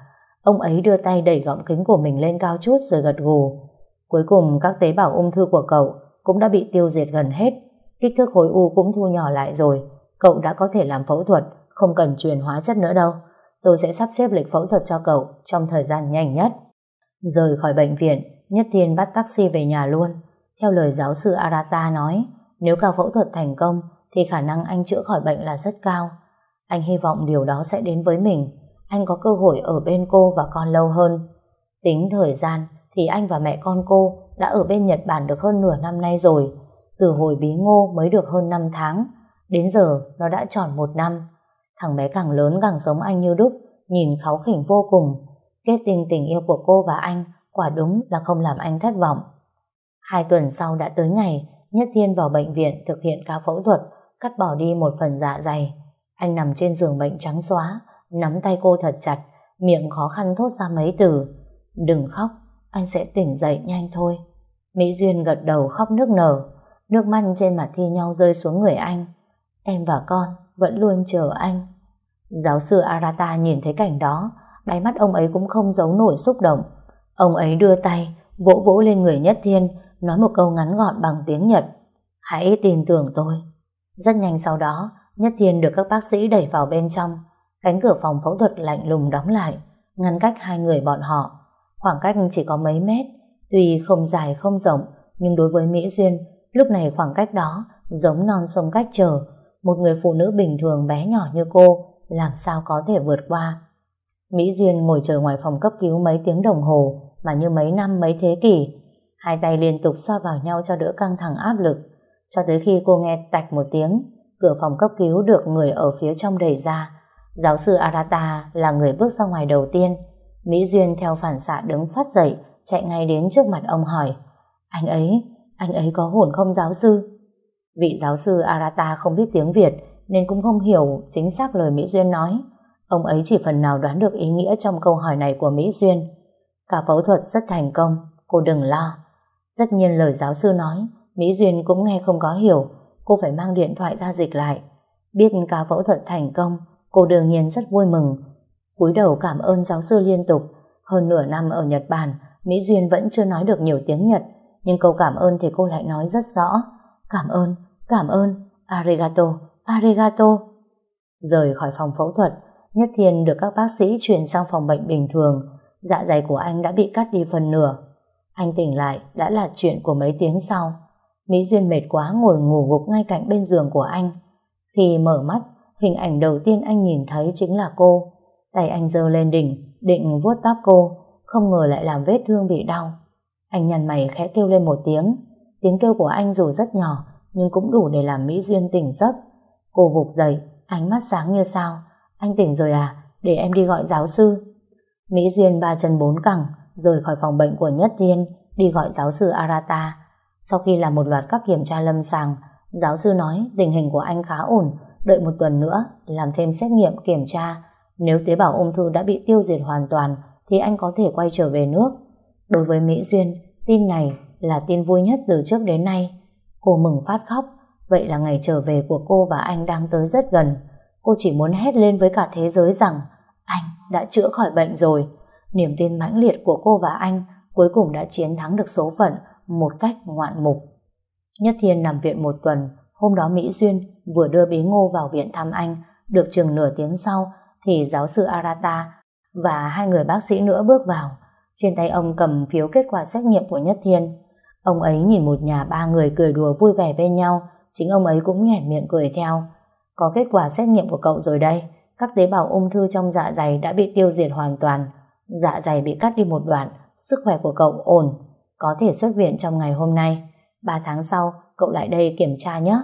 Ông ấy đưa tay đẩy gọng kính của mình lên cao chút rồi gật gù. Cuối cùng các tế bào ung thư của cậu cũng đã bị tiêu diệt gần hết. Kích thước khối u cũng thu nhỏ lại rồi. Cậu đã có thể làm phẫu thuật, không cần truyền hóa chất nữa đâu. Tôi sẽ sắp xếp lịch phẫu thuật cho cậu trong thời gian nhanh nhất. Rời khỏi bệnh viện, Nhất Thiên bắt taxi về nhà luôn. Theo lời giáo sư Arata nói, nếu ca phẫu thuật thành công thì khả năng anh chữa khỏi bệnh là rất cao. Anh hy vọng điều đó sẽ đến với mình. Anh có cơ hội ở bên cô và con lâu hơn. Tính thời gian thì anh và mẹ con cô đã ở bên Nhật Bản được hơn nửa năm nay rồi. Từ hồi bí ngô mới được hơn 5 tháng. Đến giờ nó đã tròn một năm. Thằng bé càng lớn càng giống anh như đúc, nhìn kháu khỉnh vô cùng. Kết tình tình yêu của cô và anh quả đúng là không làm anh thất vọng. Hai tuần sau đã tới ngày Nhất Thiên vào bệnh viện thực hiện ca phẫu thuật cắt bỏ đi một phần dạ dày. Anh nằm trên giường bệnh trắng xóa nắm tay cô thật chặt miệng khó khăn thốt ra mấy từ Đừng khóc, anh sẽ tỉnh dậy nhanh thôi. Mỹ Duyên gật đầu khóc nước nở nước mắt trên mặt thi nhau rơi xuống người anh. Em và con vẫn luôn chờ anh. Giáo sư Arata nhìn thấy cảnh đó đáy mắt ông ấy cũng không giấu nổi xúc động. Ông ấy đưa tay vỗ vỗ lên người Nhất Thiên nói một câu ngắn gọn bằng tiếng Nhật. Hãy tin tưởng tôi. Rất nhanh sau đó, Nhất Thiên được các bác sĩ đẩy vào bên trong. Cánh cửa phòng phẫu thuật lạnh lùng đóng lại, ngăn cách hai người bọn họ. Khoảng cách chỉ có mấy mét, tuy không dài không rộng, nhưng đối với Mỹ Duyên, lúc này khoảng cách đó giống non sông cách trở. Một người phụ nữ bình thường bé nhỏ như cô, làm sao có thể vượt qua. Mỹ Duyên ngồi chờ ngoài phòng cấp cứu mấy tiếng đồng hồ, mà như mấy năm mấy thế kỷ, Hai tay liên tục xoa vào nhau cho đỡ căng thẳng áp lực. Cho tới khi cô nghe tạch một tiếng, cửa phòng cấp cứu được người ở phía trong đẩy ra. Giáo sư Arata là người bước ra ngoài đầu tiên. Mỹ Duyên theo phản xạ đứng phát dậy, chạy ngay đến trước mặt ông hỏi. Anh ấy, anh ấy có hồn không giáo sư? Vị giáo sư Arata không biết tiếng Việt nên cũng không hiểu chính xác lời Mỹ Duyên nói. Ông ấy chỉ phần nào đoán được ý nghĩa trong câu hỏi này của Mỹ Duyên. Cả phẫu thuật rất thành công, cô đừng lo. Tất nhiên lời giáo sư nói, Mỹ Duyên cũng nghe không có hiểu, cô phải mang điện thoại ra dịch lại. Biết ca phẫu thuật thành công, cô đương nhiên rất vui mừng. cúi đầu cảm ơn giáo sư liên tục. Hơn nửa năm ở Nhật Bản, Mỹ Duyên vẫn chưa nói được nhiều tiếng Nhật, nhưng câu cảm ơn thì cô lại nói rất rõ. Cảm ơn, cảm ơn, arigato, arigato. Rời khỏi phòng phẫu thuật, Nhất Thiên được các bác sĩ chuyển sang phòng bệnh bình thường. Dạ dày của anh đã bị cắt đi phần nửa. Anh tỉnh lại đã là chuyện của mấy tiếng sau. Mỹ Duyên mệt quá ngồi ngủ gục ngay cạnh bên giường của anh. Khi mở mắt, hình ảnh đầu tiên anh nhìn thấy chính là cô. Tay anh giơ lên đỉnh, định vuốt tóc cô, không ngờ lại làm vết thương bị đau. Anh nhăn mày khẽ kêu lên một tiếng. Tiếng kêu của anh dù rất nhỏ, nhưng cũng đủ để làm Mỹ Duyên tỉnh giấc. Cô vụt dậy, ánh mắt sáng như sao. Anh tỉnh rồi à? Để em đi gọi giáo sư. Mỹ Duyên ba chân bốn cẳng, rời khỏi phòng bệnh của Nhất Thiên đi gọi giáo sư Arata. Sau khi làm một loạt các kiểm tra lâm sàng, giáo sư nói tình hình của anh khá ổn, đợi một tuần nữa làm thêm xét nghiệm kiểm tra. Nếu tế bào ung thư đã bị tiêu diệt hoàn toàn thì anh có thể quay trở về nước. Đối với Mỹ Duyên, tin này là tin vui nhất từ trước đến nay. Cô mừng phát khóc, vậy là ngày trở về của cô và anh đang tới rất gần. Cô chỉ muốn hét lên với cả thế giới rằng anh đã chữa khỏi bệnh rồi. Niềm tin mãnh liệt của cô và anh cuối cùng đã chiến thắng được số phận một cách ngoạn mục. Nhất Thiên nằm viện một tuần, hôm đó Mỹ Duyên vừa đưa Bí Ngô vào viện thăm anh, được chừng nửa tiếng sau thì giáo sư Arata và hai người bác sĩ nữa bước vào. Trên tay ông cầm phiếu kết quả xét nghiệm của Nhất Thiên. Ông ấy nhìn một nhà ba người cười đùa vui vẻ bên nhau, chính ông ấy cũng nhẹn miệng cười theo. Có kết quả xét nghiệm của cậu rồi đây, các tế bào ung thư trong dạ dày đã bị tiêu diệt hoàn toàn, dạ dày bị cắt đi một đoạn, sức khỏe của cậu ổn, có thể xuất viện trong ngày hôm nay. Ba tháng sau, cậu lại đây kiểm tra nhé.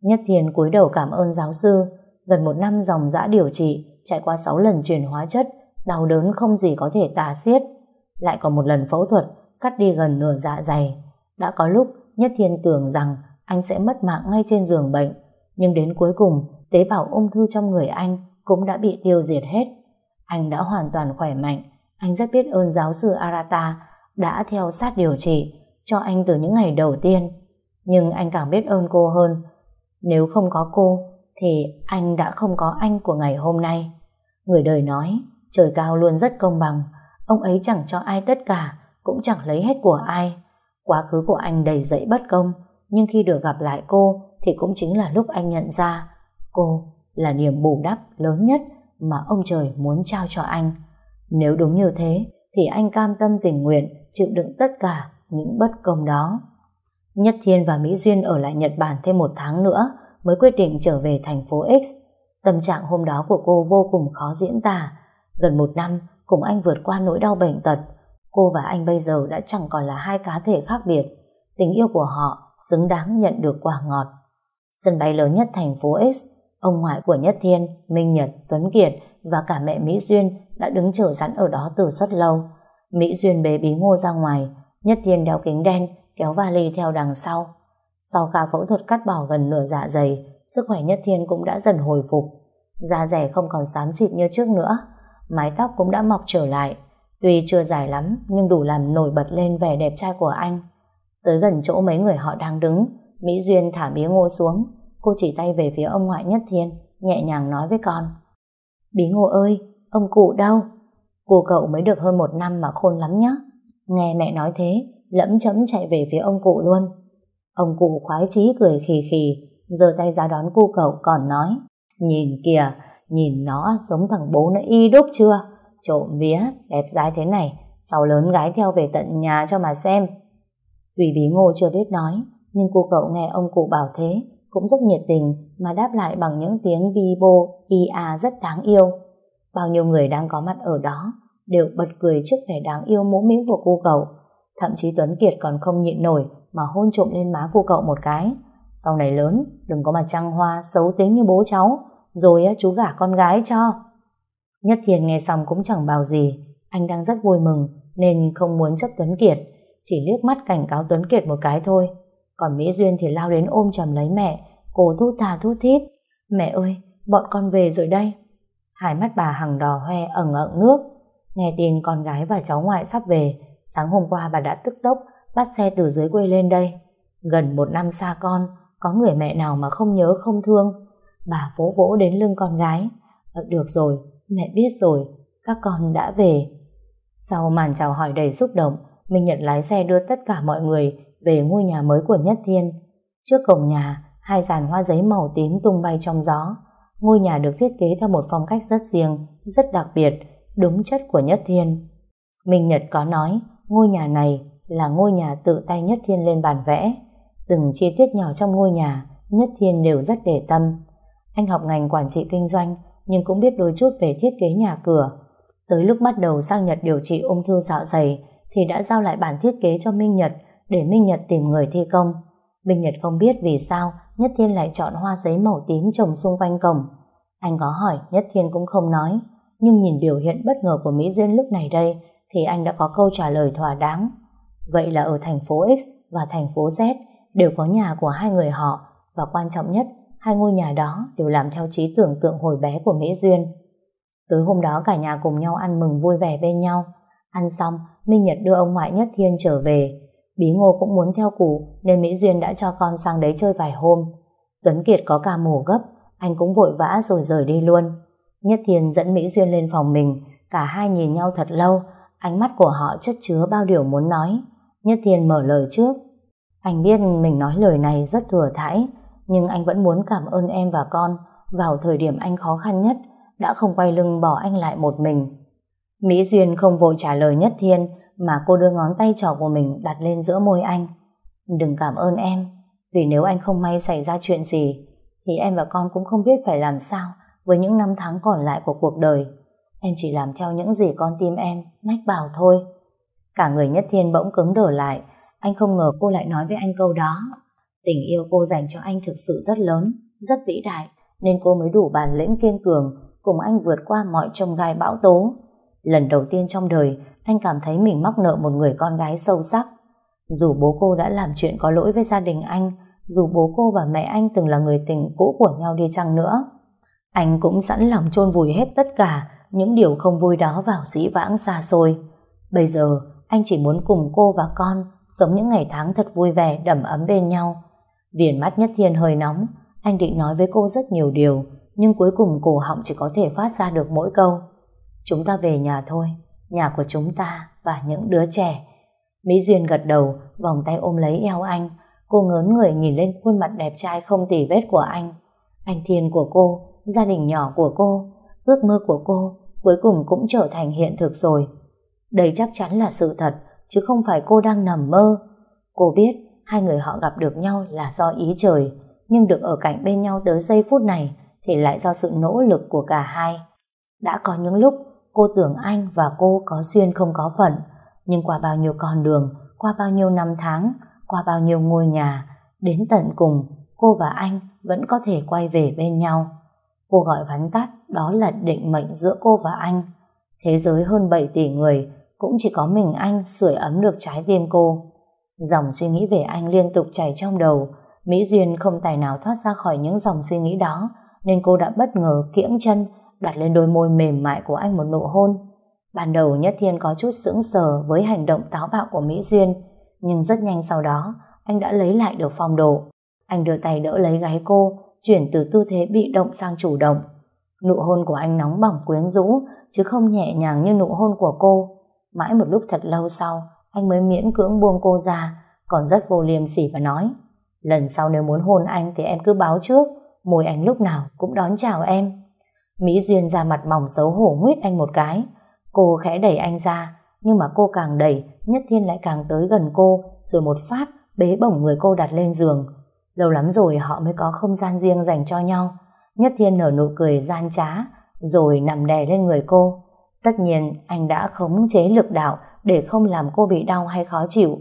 Nhất Thiên cúi đầu cảm ơn giáo sư, gần một năm dòng dã điều trị, trải qua 6 lần chuyển hóa chất, đau đớn không gì có thể tả xiết. Lại còn một lần phẫu thuật, cắt đi gần nửa dạ dày. Đã có lúc Nhất Thiên tưởng rằng anh sẽ mất mạng ngay trên giường bệnh, nhưng đến cuối cùng, tế bào ung thư trong người anh cũng đã bị tiêu diệt hết. Anh đã hoàn toàn khỏe mạnh, anh rất biết ơn giáo sư Arata đã theo sát điều trị cho anh từ những ngày đầu tiên. Nhưng anh càng biết ơn cô hơn. Nếu không có cô, thì anh đã không có anh của ngày hôm nay. Người đời nói, trời cao luôn rất công bằng. Ông ấy chẳng cho ai tất cả, cũng chẳng lấy hết của ai. Quá khứ của anh đầy dẫy bất công, nhưng khi được gặp lại cô thì cũng chính là lúc anh nhận ra cô là niềm bù đắp lớn nhất mà ông trời muốn trao cho anh. Nếu đúng như thế, thì anh cam tâm tình nguyện chịu đựng tất cả những bất công đó. Nhất Thiên và Mỹ Duyên ở lại Nhật Bản thêm một tháng nữa mới quyết định trở về thành phố X. Tâm trạng hôm đó của cô vô cùng khó diễn tả. Gần một năm cùng anh vượt qua nỗi đau bệnh tật, cô và anh bây giờ đã chẳng còn là hai cá thể khác biệt. Tình yêu của họ xứng đáng nhận được quả ngọt. Sân bay lớn nhất thành phố X, ông ngoại của Nhất Thiên, Minh Nhật, Tuấn Kiệt và cả mẹ Mỹ Duyên đã đứng chờ sẵn ở đó từ rất lâu. Mỹ Duyên bế bí ngô ra ngoài, Nhất Thiên đeo kính đen, kéo vali theo đằng sau. Sau ca phẫu thuật cắt bỏ gần nửa dạ dày, sức khỏe Nhất Thiên cũng đã dần hồi phục. Da rẻ không còn xám xịt như trước nữa, mái tóc cũng đã mọc trở lại. Tuy chưa dài lắm, nhưng đủ làm nổi bật lên vẻ đẹp trai của anh. Tới gần chỗ mấy người họ đang đứng, Mỹ Duyên thả bí ngô xuống. Cô chỉ tay về phía ông ngoại Nhất Thiên, nhẹ nhàng nói với con. Bí ngô ơi, ông cụ đâu? Cô cậu mới được hơn một năm mà khôn lắm nhá. Nghe mẹ nói thế, lẫm chấm chạy về phía ông cụ luôn. Ông cụ khoái chí cười khì khì, giơ tay ra đón cu cậu còn nói, nhìn kìa, nhìn nó giống thằng bố nó y đúc chưa? Trộm vía, đẹp gái thế này, sau lớn gái theo về tận nhà cho mà xem. Tùy bí ngô chưa biết nói, nhưng cô cậu nghe ông cụ bảo thế, cũng rất nhiệt tình mà đáp lại bằng những tiếng bi bô, à rất đáng yêu. Bao nhiêu người đang có mặt ở đó đều bật cười trước vẻ đáng yêu mũ mĩm của cô cậu. Thậm chí Tuấn Kiệt còn không nhịn nổi mà hôn trộm lên má cô cậu một cái. Sau này lớn, đừng có mà trăng hoa xấu tính như bố cháu, rồi chú gả con gái cho. Nhất Thiền nghe xong cũng chẳng bảo gì, anh đang rất vui mừng nên không muốn chấp Tuấn Kiệt, chỉ liếc mắt cảnh cáo Tuấn Kiệt một cái thôi. Còn Mỹ Duyên thì lao đến ôm chầm lấy mẹ, cô thu thà thu thít. Mẹ ơi, bọn con về rồi đây. Hai mắt bà hằng đỏ hoe ẩn ẩn nước. Nghe tin con gái và cháu ngoại sắp về, sáng hôm qua bà đã tức tốc bắt xe từ dưới quê lên đây. Gần một năm xa con, có người mẹ nào mà không nhớ không thương. Bà vỗ vỗ đến lưng con gái. Ờ, được rồi, mẹ biết rồi, các con đã về. Sau màn chào hỏi đầy xúc động, Minh Nhật lái xe đưa tất cả mọi người về ngôi nhà mới của Nhất Thiên. Trước cổng nhà, hai dàn hoa giấy màu tím tung bay trong gió. Ngôi nhà được thiết kế theo một phong cách rất riêng, rất đặc biệt, đúng chất của Nhất Thiên. Minh Nhật có nói, ngôi nhà này là ngôi nhà tự tay Nhất Thiên lên bàn vẽ. Từng chi tiết nhỏ trong ngôi nhà, Nhất Thiên đều rất để tâm. Anh học ngành quản trị kinh doanh, nhưng cũng biết đôi chút về thiết kế nhà cửa. Tới lúc bắt đầu sang Nhật điều trị ung thư dạ dày, thì đã giao lại bản thiết kế cho Minh Nhật để Minh Nhật tìm người thi công. Minh Nhật không biết vì sao Nhất Thiên lại chọn hoa giấy màu tím trồng xung quanh cổng. Anh có hỏi, Nhất Thiên cũng không nói. Nhưng nhìn biểu hiện bất ngờ của Mỹ Duyên lúc này đây thì anh đã có câu trả lời thỏa đáng. Vậy là ở thành phố X và thành phố Z đều có nhà của hai người họ và quan trọng nhất, hai ngôi nhà đó đều làm theo trí tưởng tượng hồi bé của Mỹ Duyên. Tới hôm đó cả nhà cùng nhau ăn mừng vui vẻ bên nhau. Ăn xong, Minh Nhật đưa ông ngoại Nhất Thiên trở về. Bí Ngô cũng muốn theo cụ nên Mỹ Duyên đã cho con sang đấy chơi vài hôm. Tuấn Kiệt có ca mổ gấp, anh cũng vội vã rồi rời đi luôn. Nhất Thiên dẫn Mỹ Duyên lên phòng mình, cả hai nhìn nhau thật lâu, Ánh mắt của họ chất chứa bao điều muốn nói. Nhất Thiên mở lời trước. Anh biết mình nói lời này rất thừa thãi, nhưng anh vẫn muốn cảm ơn em và con vào thời điểm anh khó khăn nhất, đã không quay lưng bỏ anh lại một mình. Mỹ Duyên không vội trả lời Nhất Thiên, mà cô đưa ngón tay trỏ của mình đặt lên giữa môi anh. Đừng cảm ơn em, vì nếu anh không may xảy ra chuyện gì, thì em và con cũng không biết phải làm sao với những năm tháng còn lại của cuộc đời. Em chỉ làm theo những gì con tim em mách bảo thôi. Cả người Nhất Thiên bỗng cứng đờ lại, anh không ngờ cô lại nói với anh câu đó. Tình yêu cô dành cho anh thực sự rất lớn, rất vĩ đại, nên cô mới đủ bản lĩnh kiên cường cùng anh vượt qua mọi trông gai bão tố. Lần đầu tiên trong đời, anh cảm thấy mình mắc nợ một người con gái sâu sắc. Dù bố cô đã làm chuyện có lỗi với gia đình anh, dù bố cô và mẹ anh từng là người tình cũ của nhau đi chăng nữa, anh cũng sẵn lòng chôn vùi hết tất cả những điều không vui đó vào dĩ vãng xa xôi. Bây giờ, anh chỉ muốn cùng cô và con sống những ngày tháng thật vui vẻ đầm ấm bên nhau. Viền mắt nhất thiên hơi nóng, anh định nói với cô rất nhiều điều, nhưng cuối cùng cổ họng chỉ có thể phát ra được mỗi câu. Chúng ta về nhà thôi, nhà của chúng ta và những đứa trẻ. Mỹ Duyên gật đầu, vòng tay ôm lấy eo anh. Cô ngớn người nhìn lên khuôn mặt đẹp trai không tỉ vết của anh. Anh Thiên của cô, gia đình nhỏ của cô, ước mơ của cô cuối cùng cũng trở thành hiện thực rồi. Đây chắc chắn là sự thật, chứ không phải cô đang nằm mơ. Cô biết hai người họ gặp được nhau là do ý trời, nhưng được ở cạnh bên nhau tới giây phút này thì lại do sự nỗ lực của cả hai. Đã có những lúc cô tưởng anh và cô có duyên không có phận, nhưng qua bao nhiêu con đường, qua bao nhiêu năm tháng, qua bao nhiêu ngôi nhà, đến tận cùng, cô và anh vẫn có thể quay về bên nhau. Cô gọi vắn tắt, đó là định mệnh giữa cô và anh. Thế giới hơn 7 tỷ người, cũng chỉ có mình anh sưởi ấm được trái tim cô. Dòng suy nghĩ về anh liên tục chảy trong đầu, Mỹ Duyên không tài nào thoát ra khỏi những dòng suy nghĩ đó, nên cô đã bất ngờ kiễng chân đặt lên đôi môi mềm mại của anh một nụ hôn. Ban đầu Nhất Thiên có chút sững sờ với hành động táo bạo của Mỹ Duyên, nhưng rất nhanh sau đó, anh đã lấy lại được phong độ. Anh đưa tay đỡ lấy gáy cô, chuyển từ tư thế bị động sang chủ động. Nụ hôn của anh nóng bỏng quyến rũ, chứ không nhẹ nhàng như nụ hôn của cô. Mãi một lúc thật lâu sau, anh mới miễn cưỡng buông cô ra, còn rất vô liêm sỉ và nói, lần sau nếu muốn hôn anh thì em cứ báo trước, môi anh lúc nào cũng đón chào em. Mỹ Duyên ra mặt mỏng xấu hổ nguyết anh một cái. Cô khẽ đẩy anh ra, nhưng mà cô càng đẩy, Nhất Thiên lại càng tới gần cô, rồi một phát bế bổng người cô đặt lên giường. Lâu lắm rồi họ mới có không gian riêng dành cho nhau. Nhất Thiên nở nụ cười gian trá, rồi nằm đè lên người cô. Tất nhiên anh đã khống chế lực đạo để không làm cô bị đau hay khó chịu.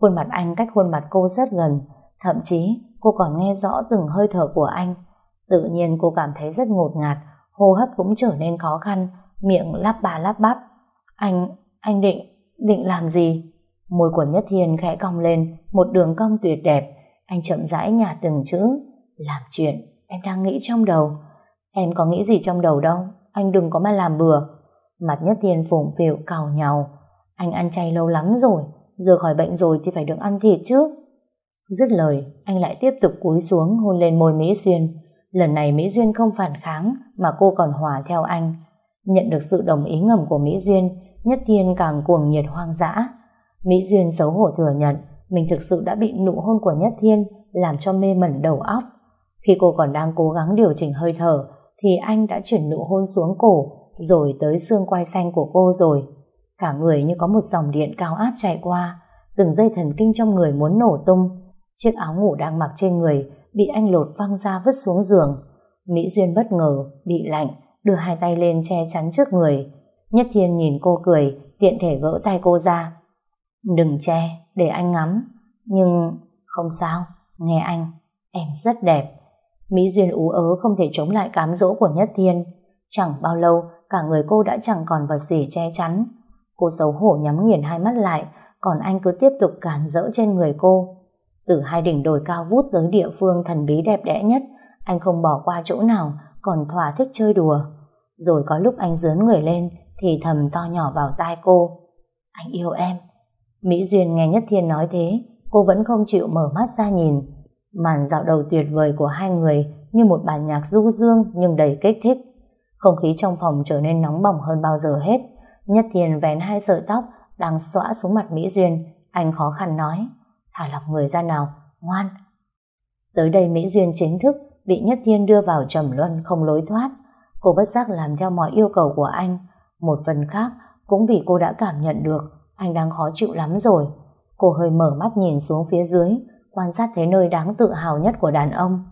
Khuôn mặt anh cách khuôn mặt cô rất gần, thậm chí cô còn nghe rõ từng hơi thở của anh. Tự nhiên cô cảm thấy rất ngột ngạt, hô hấp cũng trở nên khó khăn, miệng lắp bà lắp bắp. Anh, anh định, định làm gì? Môi của Nhất Thiên khẽ cong lên, một đường cong tuyệt đẹp. Anh chậm rãi nhả từng chữ. Làm chuyện, em đang nghĩ trong đầu. Em có nghĩ gì trong đầu đâu, anh đừng có mà làm bừa. Mặt Nhất Thiên phủng phịu cào nhào. Anh ăn chay lâu lắm rồi, giờ khỏi bệnh rồi thì phải được ăn thịt chứ. Dứt lời, anh lại tiếp tục cúi xuống hôn lên môi Mỹ xuyên Lần này Mỹ Duyên không phản kháng mà cô còn hòa theo anh. Nhận được sự đồng ý ngầm của Mỹ Duyên, Nhất Thiên càng cuồng nhiệt hoang dã. Mỹ Duyên xấu hổ thừa nhận mình thực sự đã bị nụ hôn của Nhất Thiên làm cho mê mẩn đầu óc. Khi cô còn đang cố gắng điều chỉnh hơi thở thì anh đã chuyển nụ hôn xuống cổ rồi tới xương quai xanh của cô rồi. Cả người như có một dòng điện cao áp chạy qua từng dây thần kinh trong người muốn nổ tung. Chiếc áo ngủ đang mặc trên người bị anh lột văng ra vứt xuống giường. Mỹ Duyên bất ngờ, bị lạnh, đưa hai tay lên che chắn trước người. Nhất Thiên nhìn cô cười, tiện thể gỡ tay cô ra. Đừng che, để anh ngắm. Nhưng không sao, nghe anh, em rất đẹp. Mỹ Duyên ú ớ không thể chống lại cám dỗ của Nhất Thiên. Chẳng bao lâu, cả người cô đã chẳng còn vật gì che chắn. Cô xấu hổ nhắm nghiền hai mắt lại, còn anh cứ tiếp tục cản rỡ trên người cô. Từ hai đỉnh đồi cao vút tới địa phương thần bí đẹp đẽ nhất, anh không bỏ qua chỗ nào, còn thỏa thích chơi đùa. Rồi có lúc anh dướn người lên, thì thầm to nhỏ vào tai cô. Anh yêu em. Mỹ Duyên nghe Nhất Thiên nói thế, cô vẫn không chịu mở mắt ra nhìn. Màn dạo đầu tuyệt vời của hai người như một bản nhạc du dương nhưng đầy kích thích. Không khí trong phòng trở nên nóng bỏng hơn bao giờ hết. Nhất Thiên vén hai sợi tóc đang xõa xuống mặt Mỹ Duyên. Anh khó khăn nói. Thả lọc người ra nào, ngoan. Tới đây Mỹ Duyên chính thức bị Nhất Thiên đưa vào trầm luân không lối thoát. Cô bất giác làm theo mọi yêu cầu của anh. Một phần khác cũng vì cô đã cảm nhận được anh đang khó chịu lắm rồi. Cô hơi mở mắt nhìn xuống phía dưới, quan sát thấy nơi đáng tự hào nhất của đàn ông.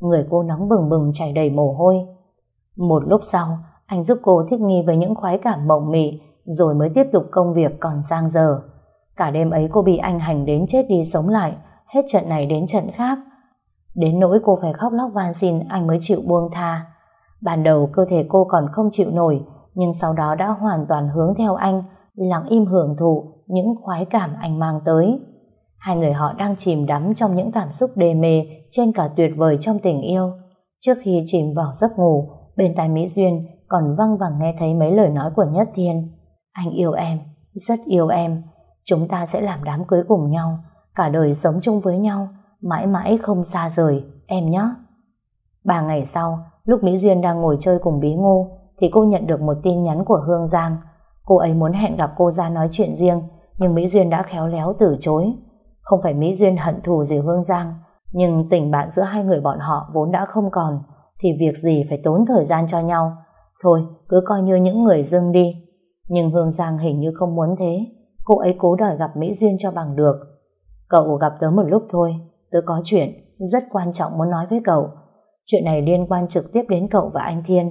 Người cô nóng bừng bừng chảy đầy mồ hôi. Một lúc sau, anh giúp cô thích nghi với những khoái cảm mộng mị, rồi mới tiếp tục công việc còn sang giờ. Cả đêm ấy cô bị anh hành đến chết đi sống lại, hết trận này đến trận khác. Đến nỗi cô phải khóc lóc van xin anh mới chịu buông tha. Ban đầu cơ thể cô còn không chịu nổi, nhưng sau đó đã hoàn toàn hướng theo anh, lặng im hưởng thụ những khoái cảm anh mang tới. Hai người họ đang chìm đắm trong những cảm xúc đê mê trên cả tuyệt vời trong tình yêu. Trước khi chìm vào giấc ngủ, bên tai Mỹ Duyên còn văng vẳng nghe thấy mấy lời nói của Nhất Thiên. Anh yêu em, rất yêu em. Chúng ta sẽ làm đám cưới cùng nhau, cả đời sống chung với nhau, mãi mãi không xa rời, em nhé. Ba ngày sau, lúc Mỹ Duyên đang ngồi chơi cùng Bí Ngô, thì cô nhận được một tin nhắn của Hương Giang. Cô ấy muốn hẹn gặp cô ra nói chuyện riêng, nhưng Mỹ Duyên đã khéo léo từ chối. Không phải Mỹ Duyên hận thù gì Hương Giang, nhưng tình bạn giữa hai người bọn họ vốn đã không còn, thì việc gì phải tốn thời gian cho nhau. Thôi, cứ coi như những người dưng đi. Nhưng Hương Giang hình như không muốn thế. Cô ấy cố đòi gặp Mỹ Duyên cho bằng được. Cậu gặp tớ một lúc thôi, tớ có chuyện rất quan trọng muốn nói với cậu. Chuyện này liên quan trực tiếp đến cậu và anh Thiên.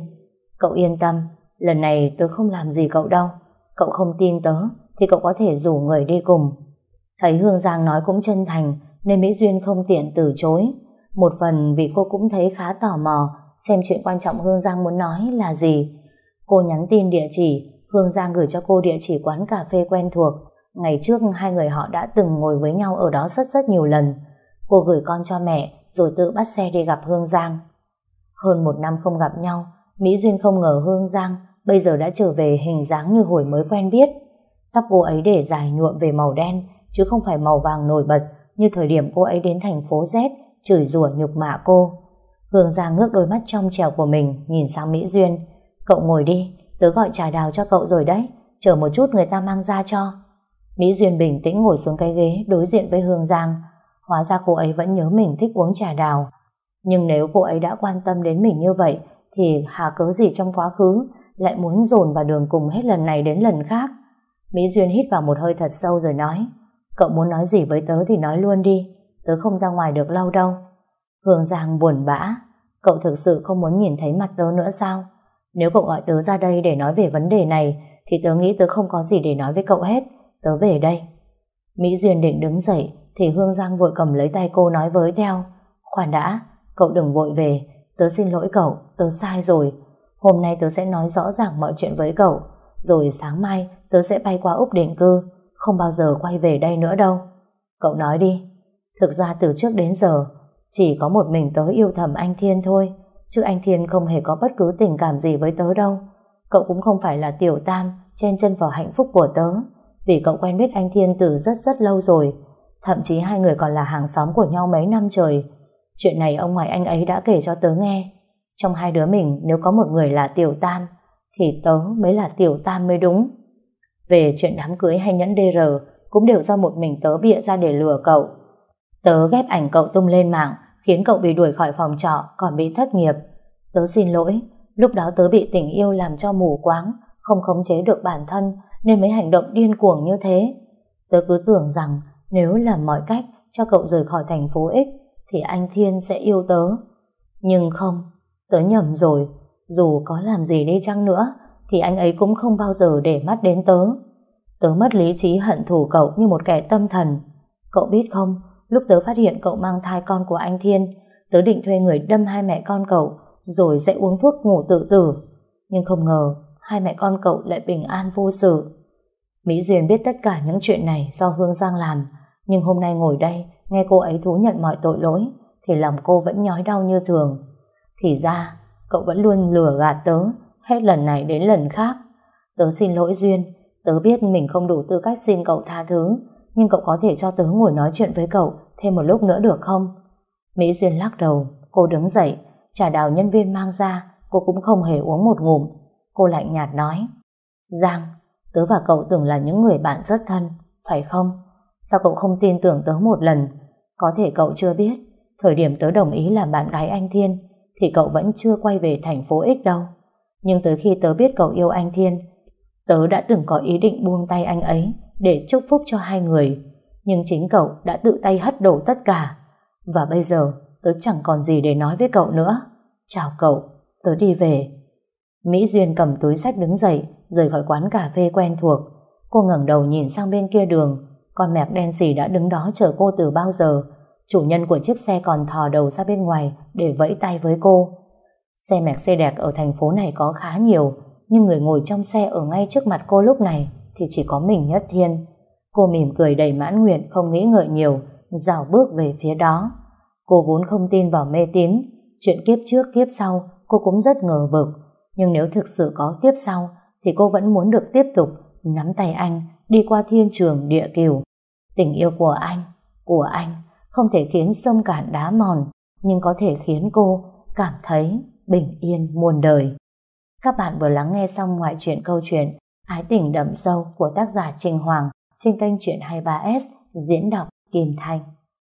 Cậu yên tâm, lần này tớ không làm gì cậu đâu. Cậu không tin tớ, thì cậu có thể rủ người đi cùng. Thấy Hương Giang nói cũng chân thành, nên Mỹ Duyên không tiện từ chối. Một phần vì cô cũng thấy khá tò mò xem chuyện quan trọng Hương Giang muốn nói là gì. Cô nhắn tin địa chỉ, Hương Giang gửi cho cô địa chỉ quán cà phê quen thuộc. Ngày trước hai người họ đã từng ngồi với nhau ở đó rất rất nhiều lần. Cô gửi con cho mẹ, rồi tự bắt xe đi gặp Hương Giang. Hơn một năm không gặp nhau, Mỹ Duyên không ngờ Hương Giang bây giờ đã trở về hình dáng như hồi mới quen biết. Tóc cô ấy để dài nhuộm về màu đen, chứ không phải màu vàng nổi bật như thời điểm cô ấy đến thành phố Z chửi rủa nhục mạ cô. Hương Giang ngước đôi mắt trong trèo của mình nhìn sang Mỹ Duyên. Cậu ngồi đi, tớ gọi trà đào cho cậu rồi đấy, chờ một chút người ta mang ra cho. Mỹ Duyên bình tĩnh ngồi xuống cái ghế đối diện với Hương Giang. Hóa ra cô ấy vẫn nhớ mình thích uống trà đào. Nhưng nếu cô ấy đã quan tâm đến mình như vậy, thì hà cớ gì trong quá khứ lại muốn dồn vào đường cùng hết lần này đến lần khác. Mỹ Duyên hít vào một hơi thật sâu rồi nói Cậu muốn nói gì với tớ thì nói luôn đi Tớ không ra ngoài được lâu đâu Hương Giang buồn bã Cậu thực sự không muốn nhìn thấy mặt tớ nữa sao nếu cậu gọi tớ ra đây để nói về vấn đề này, Thì tớ nghĩ tớ không có gì để nói với cậu hết. Tớ về đây. Mỹ Duyên định đứng dậy, Thì Hương Giang vội cầm lấy tay cô nói với theo. Khoan đã, Cậu đừng vội về. Tớ xin lỗi cậu, Tớ sai rồi. Hôm nay tớ sẽ nói rõ ràng mọi chuyện với cậu. Rồi sáng mai, tớ sẽ bay qua Úc định cư. Không bao giờ quay về đây nữa đâu. Cậu nói đi. Thực ra từ trước đến giờ, Chỉ có một mình tớ yêu thầm anh Thiên thôi. Chứ anh Thiên không hề có bất cứ tình cảm gì với tớ đâu. Cậu cũng không phải là tiểu tam Chen chân vào hạnh phúc của tớ. Vì cậu quen biết anh Thiên từ rất rất lâu rồi. Thậm chí hai người còn là hàng xóm của nhau mấy năm trời. Chuyện này ông ngoại anh ấy đã kể cho tớ nghe. Trong hai đứa mình, nếu có một người là tiểu tam, Thì tớ mới là tiểu tam mới đúng. Về chuyện đám cưới hay nhẫn DR Cũng đều do một mình tớ bịa ra để lừa cậu. Tớ ghép ảnh cậu tung lên mạng. Khiến cậu bị đuổi khỏi phòng trọ Còn bị thất nghiệp Tớ xin lỗi Lúc đó tớ bị tình yêu làm cho mù quáng Không khống chế được bản thân Nên mới hành động điên cuồng như thế Tớ cứ tưởng rằng nếu làm mọi cách cho cậu rời khỏi thành phố X thì anh Thiên sẽ yêu tớ. Nhưng không, tớ nhầm rồi. Dù có làm gì đi chăng nữa thì anh ấy cũng không bao giờ để mắt đến tớ. Tớ mất lý trí hận thù cậu như một kẻ tâm thần. Cậu biết không, lúc tớ phát hiện cậu mang thai con của anh Thiên, tớ định thuê người đâm hai mẹ con cậu rồi sẽ uống thuốc ngủ tự tử. Nhưng không ngờ, hai mẹ con cậu lại bình an vô sự. Mỹ Duyên biết tất cả những chuyện này do Hương Giang làm, nhưng hôm nay ngồi đây, nghe cô ấy thú nhận mọi tội lỗi, thì lòng cô vẫn nhói đau như thường. Thì ra, cậu vẫn luôn lừa gạt tớ, hết lần này đến lần khác. Tớ xin lỗi Duyên, tớ biết mình không đủ tư cách xin cậu tha thứ, nhưng cậu có thể cho tớ ngồi nói chuyện với cậu thêm một lúc nữa được không? Mỹ Duyên lắc đầu, cô đứng dậy, trà đào nhân viên mang ra, cô cũng không hề uống một ngụm. Cô lạnh nhạt nói, Giang, Tớ và cậu từng là những người bạn rất thân, phải không? Sao cậu không tin tưởng tớ một lần? Có thể cậu chưa biết, thời điểm tớ đồng ý làm bạn gái anh Thiên, thì cậu vẫn chưa quay về thành phố X đâu. Nhưng tới khi tớ biết cậu yêu anh Thiên, tớ đã từng có ý định buông tay anh ấy để chúc phúc cho hai người. Nhưng chính cậu đã tự tay hất đổ tất cả. Và bây giờ, tớ chẳng còn gì để nói với cậu nữa. Chào cậu, tớ đi về. Mỹ Duyên cầm túi sách đứng dậy, rời khỏi quán cà phê quen thuộc. Cô ngẩng đầu nhìn sang bên kia đường, con mẹp đen xì đã đứng đó chờ cô từ bao giờ. Chủ nhân của chiếc xe còn thò đầu ra bên ngoài để vẫy tay với cô. Xe mèn xe đẹp ở thành phố này có khá nhiều, nhưng người ngồi trong xe ở ngay trước mặt cô lúc này thì chỉ có mình Nhất Thiên. Cô mỉm cười đầy mãn nguyện không nghĩ ngợi nhiều, dào bước về phía đó. Cô vốn không tin vào mê tín, chuyện kiếp trước kiếp sau cô cũng rất ngờ vực. Nhưng nếu thực sự có kiếp sau thì cô vẫn muốn được tiếp tục nắm tay anh đi qua thiên trường địa kiều. Tình yêu của anh, của anh không thể khiến sông cạn đá mòn, nhưng có thể khiến cô cảm thấy bình yên muôn đời. Các bạn vừa lắng nghe xong ngoại truyện câu chuyện Ái tình đậm sâu của tác giả Trình Hoàng trên kênh Chuyện 23S diễn đọc Kim Thanh.